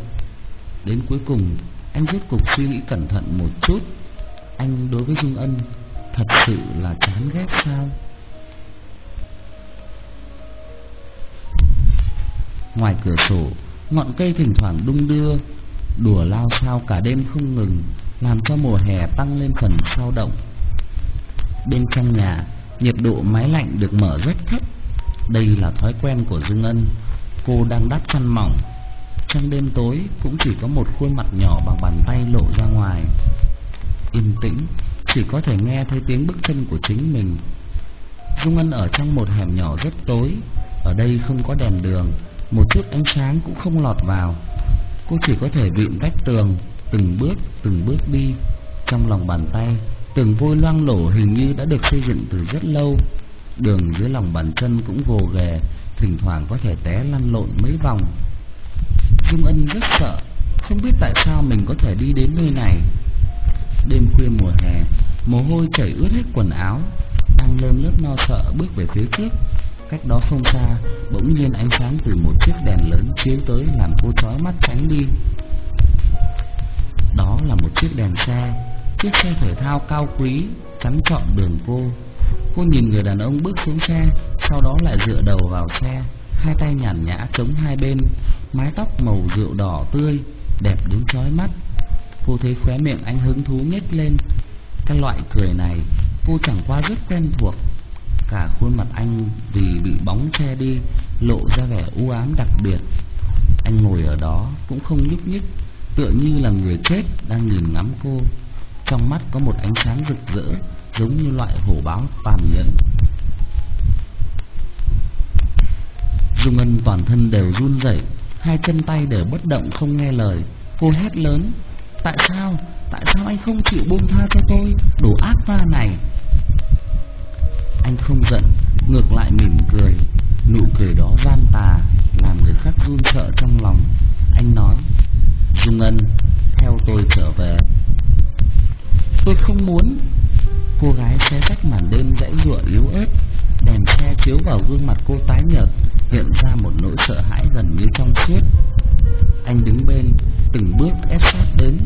Đến cuối cùng, Anh rốt cục suy nghĩ cẩn thận một chút. Anh đối với Dung Ân Thật sự là chán ghét sao? Ngoài cửa sổ, Ngọn cây thỉnh thoảng đung đưa, Đùa lao sao cả đêm không ngừng, Làm cho mùa hè tăng lên phần sao động. Bên trong nhà, Nhiệt độ máy lạnh được mở rất thấp. Đây là thói quen của Dương Ân. Cô đang đắp chăn mỏng. Trong đêm tối, cũng chỉ có một khuôn mặt nhỏ bằng bàn tay lộ ra ngoài. Yên tĩnh, Chỉ có thể nghe thấy tiếng bước chân của chính mình. Dung Ân ở trong một hẻm nhỏ rất tối. Ở đây không có đèn đường. Một chút ánh sáng cũng không lọt vào. Cô chỉ có thể vịn vách tường, Từng bước từng bước đi Trong lòng bàn tay. Từng vôi loang lổ hình như đã được xây dựng từ rất lâu. Đường dưới lòng bàn chân cũng gồ ghề, Thỉnh thoảng có thể té lăn lộn mấy vòng. Dung Ân rất sợ, Không biết tại sao mình có thể đi đến nơi này. Đêm khuya mùa hè, Mồ hôi chảy ướt hết quần áo, Đang lơm lớp no sợ bước về phía trước. Cách đó không xa, Bỗng nhiên ánh sáng từ một chiếc đèn lớn chiếu tới Làm cô chói mắt tránh đi. Đó là một chiếc đèn xe, Chiếc xe thể thao cao quý Chắn trọn đường cô. Cô nhìn người đàn ông bước xuống xe, Sau đó lại dựa đầu vào xe, Hai tay nhàn nhã chống hai bên, Mái tóc màu rượu đỏ tươi, Đẹp đến chói mắt. Cô thấy khóe miệng anh hứng thú nhếch lên. Cái loại cười này, Cô chẳng qua rất quen thuộc. Cả khuôn mặt anh vì bị bóng che đi Lộ ra vẻ u ám đặc biệt Anh ngồi ở đó cũng không nhúc nhích Tựa như là người chết đang nhìn ngắm cô Trong mắt có một ánh sáng rực rỡ Giống như loại hổ báo tàn nhẫn Dung Ân toàn thân đều run rẩy, hai chân tay đều bất động không nghe lời. Cô hét lớn: "Tại sao? Tại sao anh không chịu buông tha cho tôi, đồ ác ma này?" Anh không giận, ngược lại mỉm cười, nụ cười đó gian tà, làm người khác run sợ trong lòng. Anh nói: "Dung Ân, theo tôi trở về." Tôi không muốn. Cô gái xé rách màn đêm dãy ruộng yếu ớt, đèn xe chiếu vào gương mặt cô tái nhợt, hiện ra một nỗi sợ hãi gần như trong suốt. Anh đứng bên, từng bước ép sát đến,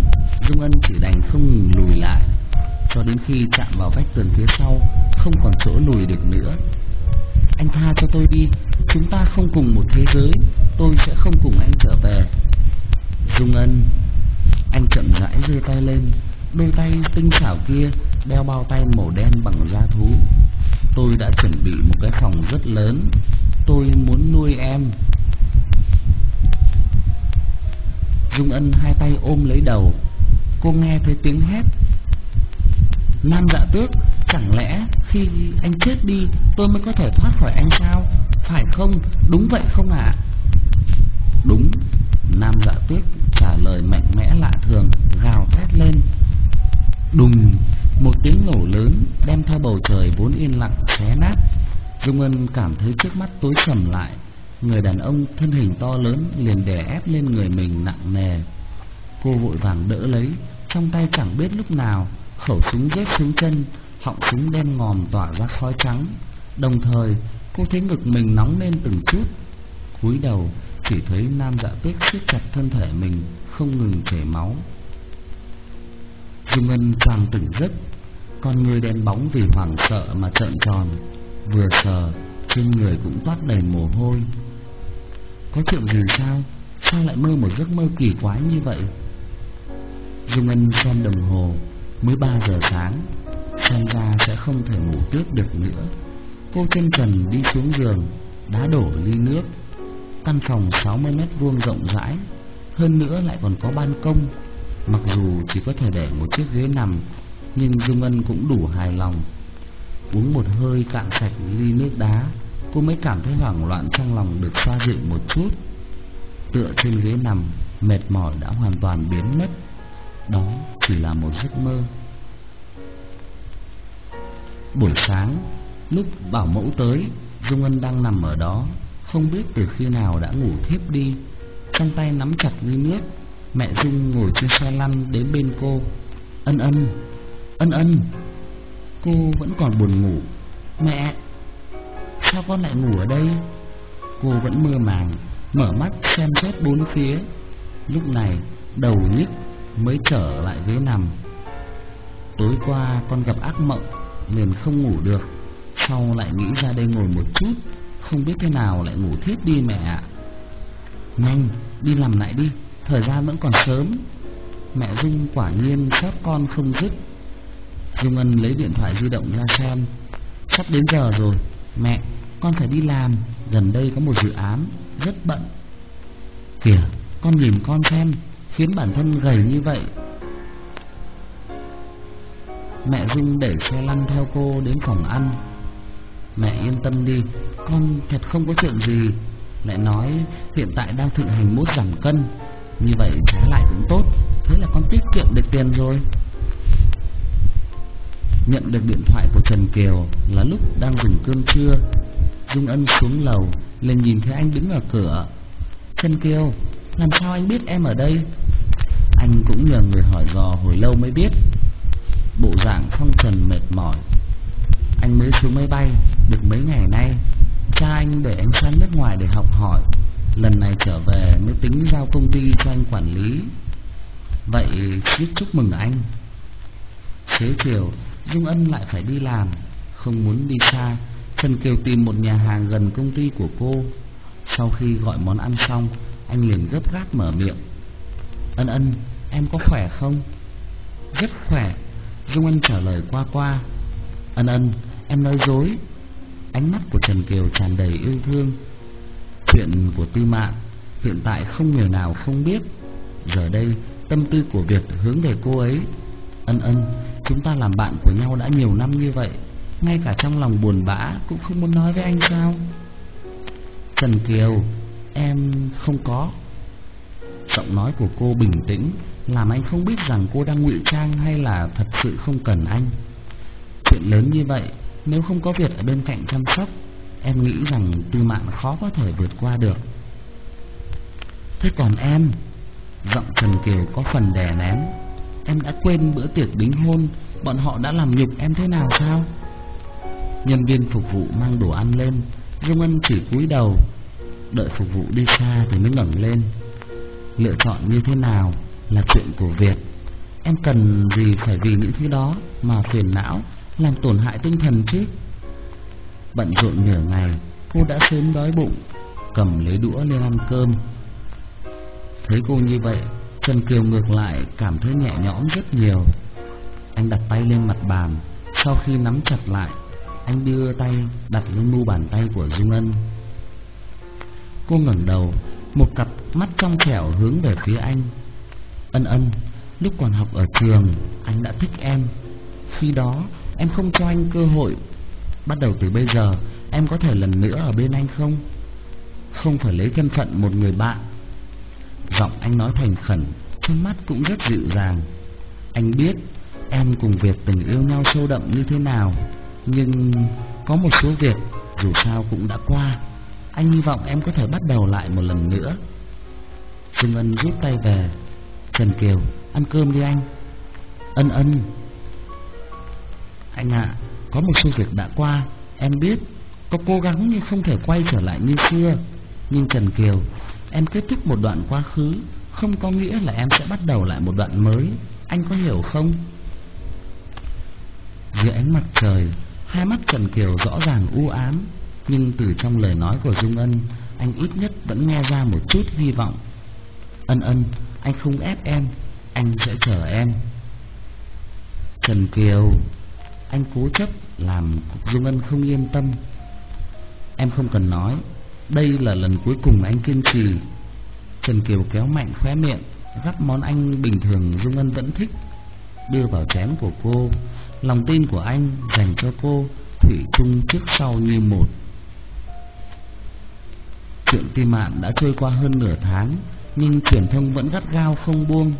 Dung Ân chỉ đành không ngừng lùi lại, cho đến khi chạm vào vách tường phía sau, không còn chỗ lùi được nữa. Anh tha cho tôi đi, chúng ta không cùng một thế giới, tôi sẽ không cùng anh trở về. Dung Ân, anh chậm rãi giơ tay lên, đôi tay tinh xảo kia đeo bao tay màu đen bằng da thú. Tôi đã chuẩn bị một cái phòng rất lớn, tôi muốn nuôi em. Dung Ân hai tay ôm lấy đầu, cô nghe thấy tiếng hét. Nam dạ tước, chẳng lẽ khi anh chết đi tôi mới có thể thoát khỏi anh sao? Phải không? Đúng vậy không ạ? Đúng, Nam dạ tước trả lời mạnh mẽ lạ thường, gào thét lên. Đùng, một tiếng nổ lớn đem theo bầu trời vốn yên lặng xé nát. Dung Ân cảm thấy trước mắt tối sầm lại, người đàn ông thân hình to lớn liền đè ép lên người mình nặng nề. Cô vội vàng đỡ lấy, trong tay chẳng biết lúc nào khẩu súng rớt xuống chân, họng súng đen ngòm tỏa ra khói trắng. Đồng thời, cô thấy ngực mình nóng lên từng chút. Cúi đầu, chỉ thấy nam dạ tuyết siết chặt thân thể mình, không ngừng chảy máu. Dung ngân choàng tỉnh giấc, con người đen bóng vì hoảng sợ mà trợn tròn, vừa sờ trên người cũng toát đầy mồ hôi. Có chuyện gì sao? Sao lại mơ một giấc mơ kỳ quái như vậy? Dung ngân xem đồng hồ, mới ba giờ sáng, xem ra sẽ không thể ngủ tiếp được nữa. Cô chân trần đi xuống giường, đá đổ ly nước. Căn phòng 60 mét vuông rộng rãi, hơn nữa lại còn có ban công Mặc dù chỉ có thể để một chiếc ghế nằm Nhưng Dung Ân cũng đủ hài lòng Uống một hơi cạn sạch ly nước đá Cô mới cảm thấy hoảng loạn trong lòng được xoa dịu một chút Tựa trên ghế nằm Mệt mỏi đã hoàn toàn biến mất đó chỉ là một giấc mơ. Buổi sáng, Lúc bảo mẫu tới, Dung Ân đang nằm ở đó, Không biết từ khi nào đã ngủ thiếp đi. Trong tay nắm chặt ly nước, Mẹ Dung ngồi trên xe lăn đến bên cô. Ân ân Ân ân. Cô vẫn còn buồn ngủ. Mẹ, Sao con lại ngủ ở đây? Cô vẫn mơ màng, Mở mắt xem xét bốn phía. Lúc này, đầu nhức Mới trở lại ghế nằm. Tối qua con gặp ác mộng Liền không ngủ được. Sau lại nghĩ ra đây ngồi một chút Không biết thế nào lại ngủ thiếp đi mẹ ạ. Nhanh đi làm lại đi Thời gian vẫn còn sớm. Mẹ Dung quả nhiên sắp con không dứt. Dung Ân lấy điện thoại di động ra xem. Sắp đến giờ rồi Mẹ, con phải đi làm. Gần đây có một dự án Rất bận. Kìa, con nhìn con xem. Khiến bản thân gầy như vậy. Mẹ Dung để xe lăn theo cô đến phòng ăn. Mẹ yên tâm đi, Con thật không có chuyện gì. Lại nói, hiện tại đang thịnh hành mốt giảm cân. Như vậy trả lại cũng tốt. Thế là con tiết kiệm được tiền rồi. Nhận được điện thoại của Trần Kiều Là lúc đang dùng cơm trưa. Dung Ân xuống lầu liền nhìn thấy anh đứng ở cửa. Trần Kiều làm sao anh biết em ở đây? Anh cũng nhờ người hỏi dò hồi lâu mới biết. Bộ dạng phong trần mệt mỏi. Anh mới xuống máy bay Được mấy ngày nay. Cha anh để anh sang nước ngoài để học hỏi. Lần này trở về mới tính giao công ty cho anh quản lý. Vậy xin chúc mừng anh. Xế chiều, Dung Ân lại phải đi làm. Không muốn đi xa, Trần Kiều tìm một nhà hàng gần công ty của cô. Sau khi gọi món ăn xong anh liền gấp gáp mở miệng. Ân ân, em có khỏe không? Rất khỏe. Dung anh trả lời qua qua. Ân ân, em nói dối. Ánh mắt của Trần Kiều tràn đầy yêu thương. Chuyện của Tư mạng Hiện tại không người nào không biết. Giờ đây tâm tư của Việt hướng về cô ấy. Ân ân, Chúng ta làm bạn của nhau đã nhiều năm như vậy, Ngay cả trong lòng buồn bã Cũng không muốn nói với anh sao? Trần Kiều Em không có. Giọng nói của cô bình tĩnh, Làm anh không biết rằng cô đang ngụy trang Hay là thật sự không cần anh. Chuyện lớn như vậy, Nếu không có việc ở bên cạnh chăm sóc, Em nghĩ rằng tư mạng khó có thể vượt qua được. Thế còn em? Giọng Trần Kiều có phần đè nén. Em đã quên bữa tiệc đính hôn, Bọn họ đã làm nhục em thế nào sao? Nhân viên phục vụ mang đồ ăn lên, Dung Ân chỉ cúi đầu Đợi phục vụ đi xa thì mới ngẩng lên. Lựa chọn như thế nào Là chuyện của Việt. Em cần gì phải vì những thứ đó Mà phiền não, Làm tổn hại tinh thần chứ? Bận rộn nửa ngày, Cô đã sớm đói bụng, Cầm lấy đũa lên ăn cơm. Thấy cô như vậy, Trần Kiều ngược lại cảm thấy nhẹ nhõm rất nhiều. Anh đặt tay lên mặt bàn, Sau khi nắm chặt lại, Anh đưa tay đặt lên mu bàn tay của Dung Ân. Cô ngẩng đầu, Một cặp mắt trong trẻo hướng về phía anh. Ân ân, Lúc còn học ở trường, Anh đã thích em. Khi đó, em không cho anh cơ hội. Bắt đầu từ bây giờ, Em có thể lần nữa ở bên anh không? Không phải lấy thân phận một người bạn. Giọng anh nói thành khẩn, Trong mắt cũng rất dịu dàng. Anh biết Em cùng việc tình yêu nhau sâu đậm như thế nào, Nhưng Có một số việc Dù sao cũng đã qua. Anh hy vọng em có thể bắt đầu lại một lần nữa. Trương Ân rút tay về. Trần Kiều, Ăn cơm đi anh. Ân ân. Anh ạ, Có một số việc đã qua. Em biết, Có cố gắng nhưng không thể quay trở lại như xưa. Nhưng Trần Kiều, Em kết thúc một đoạn quá khứ. Không có nghĩa là em sẽ bắt đầu lại một đoạn mới. Anh có hiểu không? Dưới ánh mặt trời, Hai mắt Trần Kiều rõ ràng u ám. Nhưng từ trong lời nói của Dung Ân, Anh ít nhất vẫn nghe ra một chút hy vọng. Ân ân, Anh không ép em, Anh sẽ chờ em. Trần Kiều, Anh cố chấp làm Dung Ân không yên tâm. Em không cần nói, đây là lần cuối cùng anh kiên trì. Trần Kiều kéo mạnh khóe miệng, Gắp món anh bình thường Dung Ân vẫn thích. Đưa vào chén của cô, Lòng tin của anh dành cho cô Thủy chung trước sau như một. Chuyện tìm mạn đã trôi qua hơn nửa tháng Nhưng truyền thông vẫn gắt gao không buông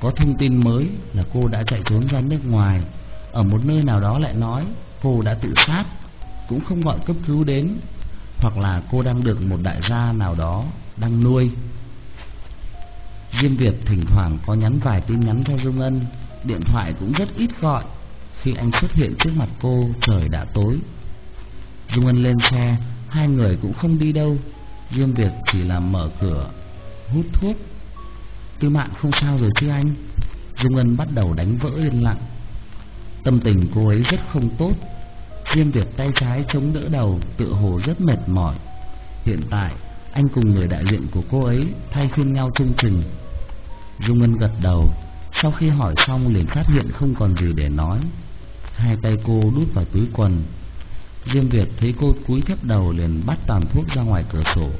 Có thông tin mới là cô đã chạy trốn ra nước ngoài Ở một nơi nào đó lại nói Cô đã tự sát Cũng không gọi cấp cứu đến hoặc là cô đang được một đại gia nào đó đang nuôi. Diêm Việt thỉnh thoảng có nhắn vài tin nhắn cho Dung Ân, điện thoại cũng rất ít gọi. Khi anh xuất hiện trước mặt cô, trời đã tối. Dung Ân lên xe, hai người cũng không đi đâu. Diêm Việt chỉ là mở cửa, hút thuốc. Tư Mạn không sao rồi chứ anh? Dung Ân bắt đầu đánh vỡ yên lặng. Tâm tình cô ấy rất không tốt, Diêm Việt tay trái chống đỡ đầu Tự hồ rất mệt mỏi Hiện tại anh cùng người đại diện của cô ấy Thay phiên nhau trung trình Dung Ngân gật đầu Sau khi hỏi xong liền phát hiện không còn gì để nói Hai tay cô đút vào túi quần Diêm Việt thấy cô cúi thấp đầu liền bắt tàn thuốc ra ngoài cửa sổ.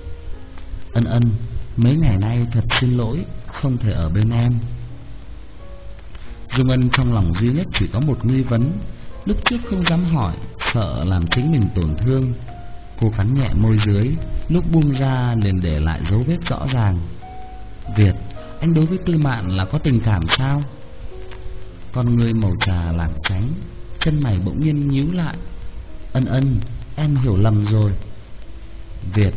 Ân ân, Mấy ngày nay thật xin lỗi, Không thể ở bên em. Dung Ân trong lòng duy nhất chỉ có một nghi vấn, Lúc trước không dám hỏi, Sợ làm chính mình tổn thương. Cô cắn nhẹ môi dưới, Lúc buông ra liền để lại dấu vết rõ ràng. Việt, Anh đối với tư mạn là có tình cảm sao? Con người màu trà lảng tránh, Chân mày bỗng nhiên nhíu lại. Ân ân, Em hiểu lầm rồi. Việt,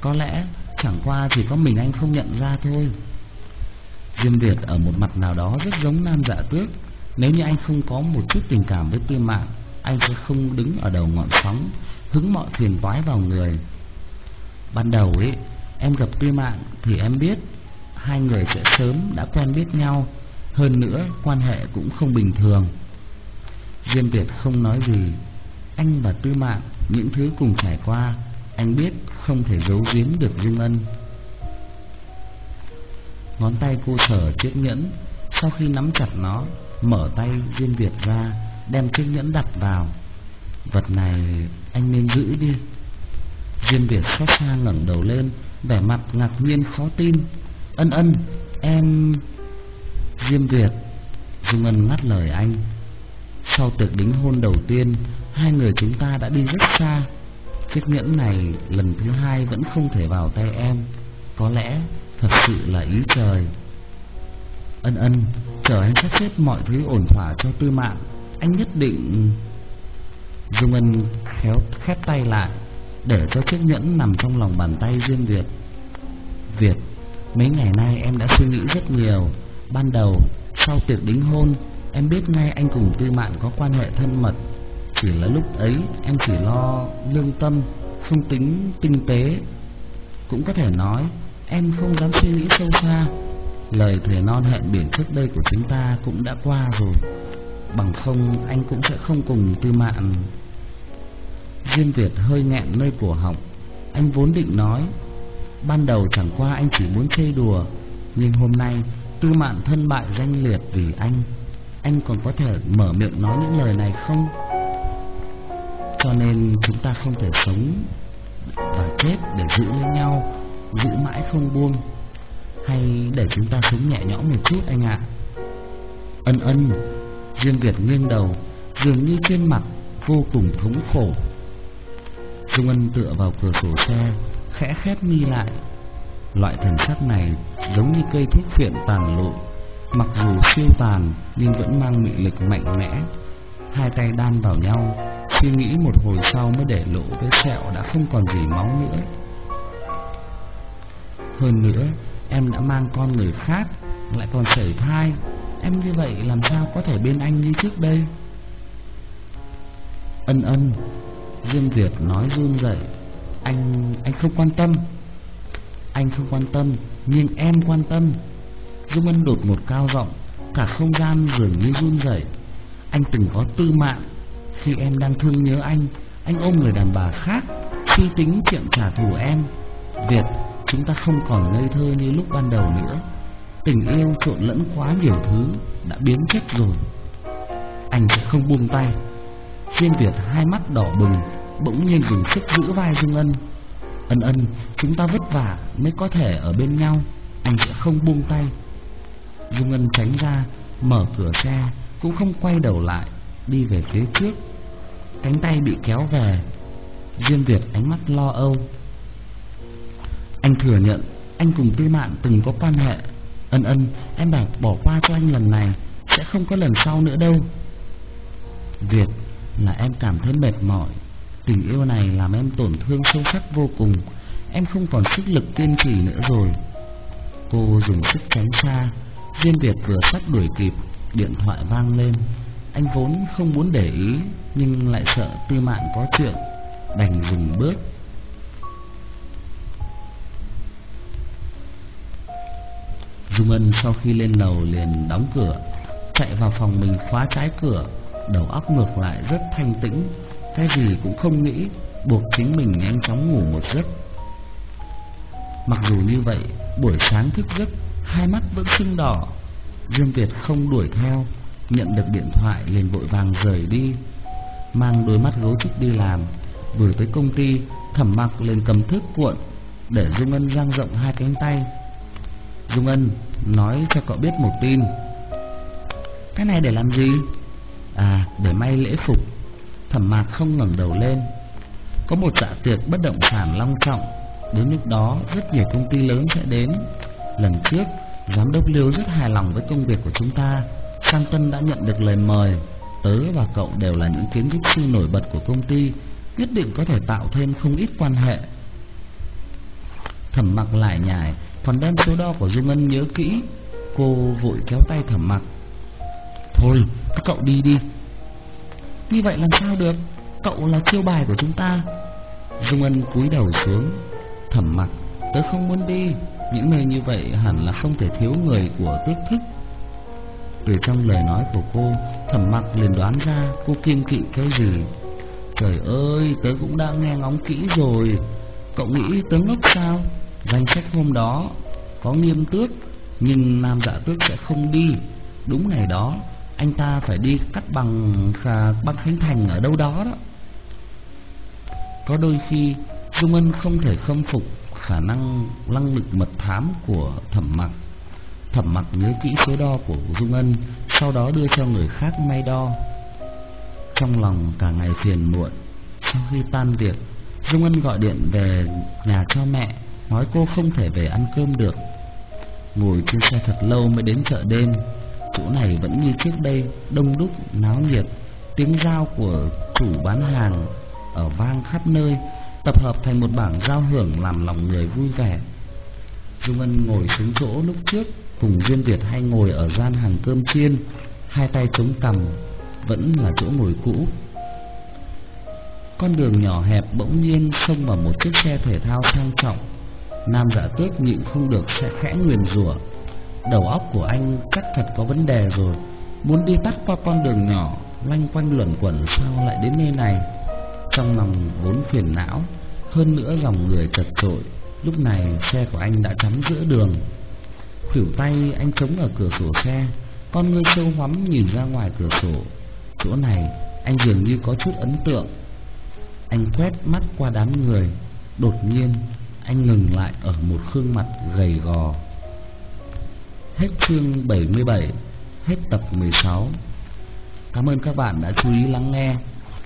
Có lẽ chẳng qua chỉ có mình anh không nhận ra thôi. Diêm Việt ở một mặt nào đó rất giống Nam Dạ Tước. Nếu như anh không có một chút tình cảm với tư mạng anh sẽ không đứng ở đầu ngọn sóng, hứng mọi phiền toái vào người. Ban đầu ấy em gặp tư mạng thì em biết hai người sẽ sớm đã quen biết nhau. Hơn nữa, quan hệ cũng không bình thường. Diêm việt không nói gì anh và tư mạng, những thứ cùng trải qua, anh biết không thể giấu giếm được dung ân. Ngón tay cô sở chiếc nhẫn, sau khi nắm chặt nó, mở tay diêm việt ra, đem chiếc nhẫn đặt vào. Vật này anh nên giữ đi. Diêm Việt xót xa ngẩng đầu lên, Vẻ mặt ngạc nhiên khó tin. Ân ân, em Diêm Việt Dung Ân ngắt lời anh. Sau tiệc đính hôn đầu tiên Hai người chúng ta đã đi rất xa. Chiếc nhẫn này lần thứ hai vẫn không thể vào tay em. Có lẽ thật sự là ý trời. Ân ân, Chờ anh sắp xếp mọi thứ ổn thỏa cho tư mạng, Anh nhất định. Dung Ân khéo khép tay lại, Để cho chiếc nhẫn nằm trong lòng bàn tay Duyên Việt. Việt, Mấy ngày nay em đã suy nghĩ rất nhiều. Ban đầu, Sau tiệc đính hôn, Em biết ngay anh cùng tư mạng có quan hệ thân mật. Chỉ là lúc ấy Em chỉ lo lương tâm, Không tính tinh tế. Cũng có thể nói, Em không dám suy nghĩ sâu xa. Lời thề non hẹn biển trước đây của chúng ta Cũng đã qua rồi. Bằng không, anh cũng sẽ không cùng tư mạng Diêm Việt hơi nghẹn nơi cổ họng. Anh vốn định nói, Ban đầu chẳng qua anh chỉ muốn chơi đùa, Nhưng hôm nay Tư mạn thân bại danh liệt vì anh. Anh còn có thể mở miệng nói những lời này không? Cho nên chúng ta không thể sống Và chết để giữ lấy nhau, Giữ mãi không buông. Hay để chúng ta sống nhẹ nhõm một chút anh ạ. Ân ân Diêm Việt nghiêng đầu, Dường như trên mặt vô cùng thống khổ. Dung Ân tựa vào cửa sổ xe, Khẽ khép mi lại. Loại thần sắc này giống như cây thuốc phiện tàn lộ Mặc dù siêu tàn, nhưng vẫn mang mị lực mạnh mẽ. Hai tay đan vào nhau Suy nghĩ một hồi sau mới để lộ vết sẹo đã không còn gì máu nữa. Hơn nữa em đã mang con người khác Lại còn sẩy thai. Em như vậy làm sao có thể bên anh như trước đây? Ân ân Diêm Việt nói run rẩy. Anh, anh không quan tâm. Anh không quan tâm Nhưng em quan tâm. Dung Ân đột một cao giọng Cả không gian dường như run rẩy. Anh từng có tư mạng khi em đang thương nhớ anh Anh ôm người đàn bà khác Suy tính chuyện trả thù em. Việt, chúng ta không còn ngây thơ như lúc ban đầu nữa. Tình yêu trộn lẫn quá nhiều thứ Đã biến chất rồi. Anh sẽ không buông tay. Diên Việt hai mắt đỏ bừng Bỗng nhiên dùng sức giữ vai Dung Ân. Ân ân Chúng ta vất vả mới có thể ở bên nhau. Anh sẽ không buông tay. Dung Ân tránh ra Mở cửa xe Cũng không quay đầu lại Đi về phía trước. Cánh tay bị kéo về. Diên Việt ánh mắt lo âu. Anh thừa nhận Anh cùng tư mạng từng có quan hệ. Ân ân, Em bảo bỏ qua cho anh lần này, Sẽ không có lần sau nữa đâu. Việt là em cảm thấy mệt mỏi. Tình yêu này làm em tổn thương sâu sắc vô cùng. Em không còn sức lực kiên trì nữa rồi. Cô dùng sức tránh xa. Diên Việt vừa sắp đuổi kịp, Điện thoại vang lên. Anh vốn không muốn để ý, Nhưng lại sợ tư mạng có chuyện, Đành dừng bước. Dung Ân sau khi lên lầu liền đóng cửa, Chạy vào phòng mình khóa trái cửa, Đầu óc ngược lại rất thanh tĩnh, Cái gì cũng không nghĩ, Buộc chính mình nhanh chóng ngủ một giấc. Mặc dù như vậy, Buổi sáng thức giấc, Hai mắt vẫn sưng đỏ, Dương Việt không đuổi theo. Nhận được điện thoại, liền vội vàng rời đi. Mang đôi mắt gấu trúc đi làm, Vừa tới công ty, Thẩm mặc liền cầm thước cuộn Để Dung Ân dang rộng hai cánh tay. Dung Ân, nói cho cậu biết một tin. Cái này để làm gì? À để may lễ phục. Thẩm mạc không ngẩng đầu lên. Có một dạ tiệc bất động sản long trọng. Đến lúc đó, rất nhiều công ty lớn sẽ đến. Lần trước, Giám đốc Liêu rất hài lòng với công việc của chúng ta. Sang Tân đã nhận được lời mời. Tớ và cậu đều là những kiến trúc sư nổi bật của công ty, Nhất định có thể tạo thêm không ít quan hệ. Thẩm mặc lại nhải Còn đem số đo của Dung Ân nhớ kỹ. Cô vội kéo tay thẩm mặc. Thôi, các cậu đi đi. Như vậy làm sao được? Cậu là chiêu bài của chúng ta. Dung Ân cúi đầu xuống. Thẩm mặc, Tớ không muốn đi. Những nơi như vậy hẳn là không thể thiếu người của tước thức. Từ trong lời nói của cô Thẩm mặc liền đoán ra Cô kiên kỵ cái gì. Trời ơi, tớ cũng đã nghe ngóng kỹ rồi. Cậu nghĩ tớ ngốc sao? Danh sách hôm đó Có nghiêm tước, Nhưng nam dạ tước sẽ không đi. Đúng ngày đó, anh ta phải đi cắt bằng Băng khánh thành ở đâu đó đó. Có đôi khi Dung Ân không thể khâm phục khả năng năng lực mật thám của thẩm mặc Thẩm mặc nhớ kỹ số đo của Dung Ân Sau đó đưa cho người khác may đo. Trong lòng cả ngày phiền muộn Sau khi tan việc Dung Ân gọi điện về nhà cho mẹ Nói cô không thể về ăn cơm được. Ngồi trên xe thật lâu mới đến chợ đêm Chỗ này vẫn như trước đây Đông đúc, náo nhiệt. Tiếng giao của chủ bán hàng Ở vang khắp nơi Tập hợp thành một bảng giao hưởng Làm lòng người vui vẻ. Dung Ân ngồi xuống chỗ lúc trước Cùng Diên Việt hay ngồi ở gian hàng cơm chiên, Hai tay chống cằm, Vẫn là chỗ ngồi cũ. Con đường nhỏ hẹp bỗng nhiên xông vào một chiếc xe thể thao sang trọng. Nam giả tước nhịn không được sẽ khẽ nguyền rủa. Đầu óc của anh chắc thật có vấn đề rồi. Muốn đi tắt qua con đường nhỏ Lanh quanh luẩn quẩn sao lại đến nơi này? Trong lòng vốn phiền não, Hơn nữa dòng người chật trội Lúc này xe của anh đã chắn giữa đường. Khuỷu tay, anh chống ở cửa sổ xe. Con ngươi sâu hoắm nhìn ra ngoài cửa sổ. Chỗ này, anh dường như có chút ấn tượng. Anh quét mắt qua đám người. Đột nhiên, anh ngừng lại ở một gương mặt gầy gò. Hết chương 77 Hết tập 16 Cảm ơn các bạn đã chú ý lắng nghe.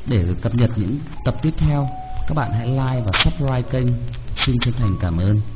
Để cập nhật những tập tiếp theo, Các bạn hãy like và subscribe kênh. Xin chân thành cảm ơn.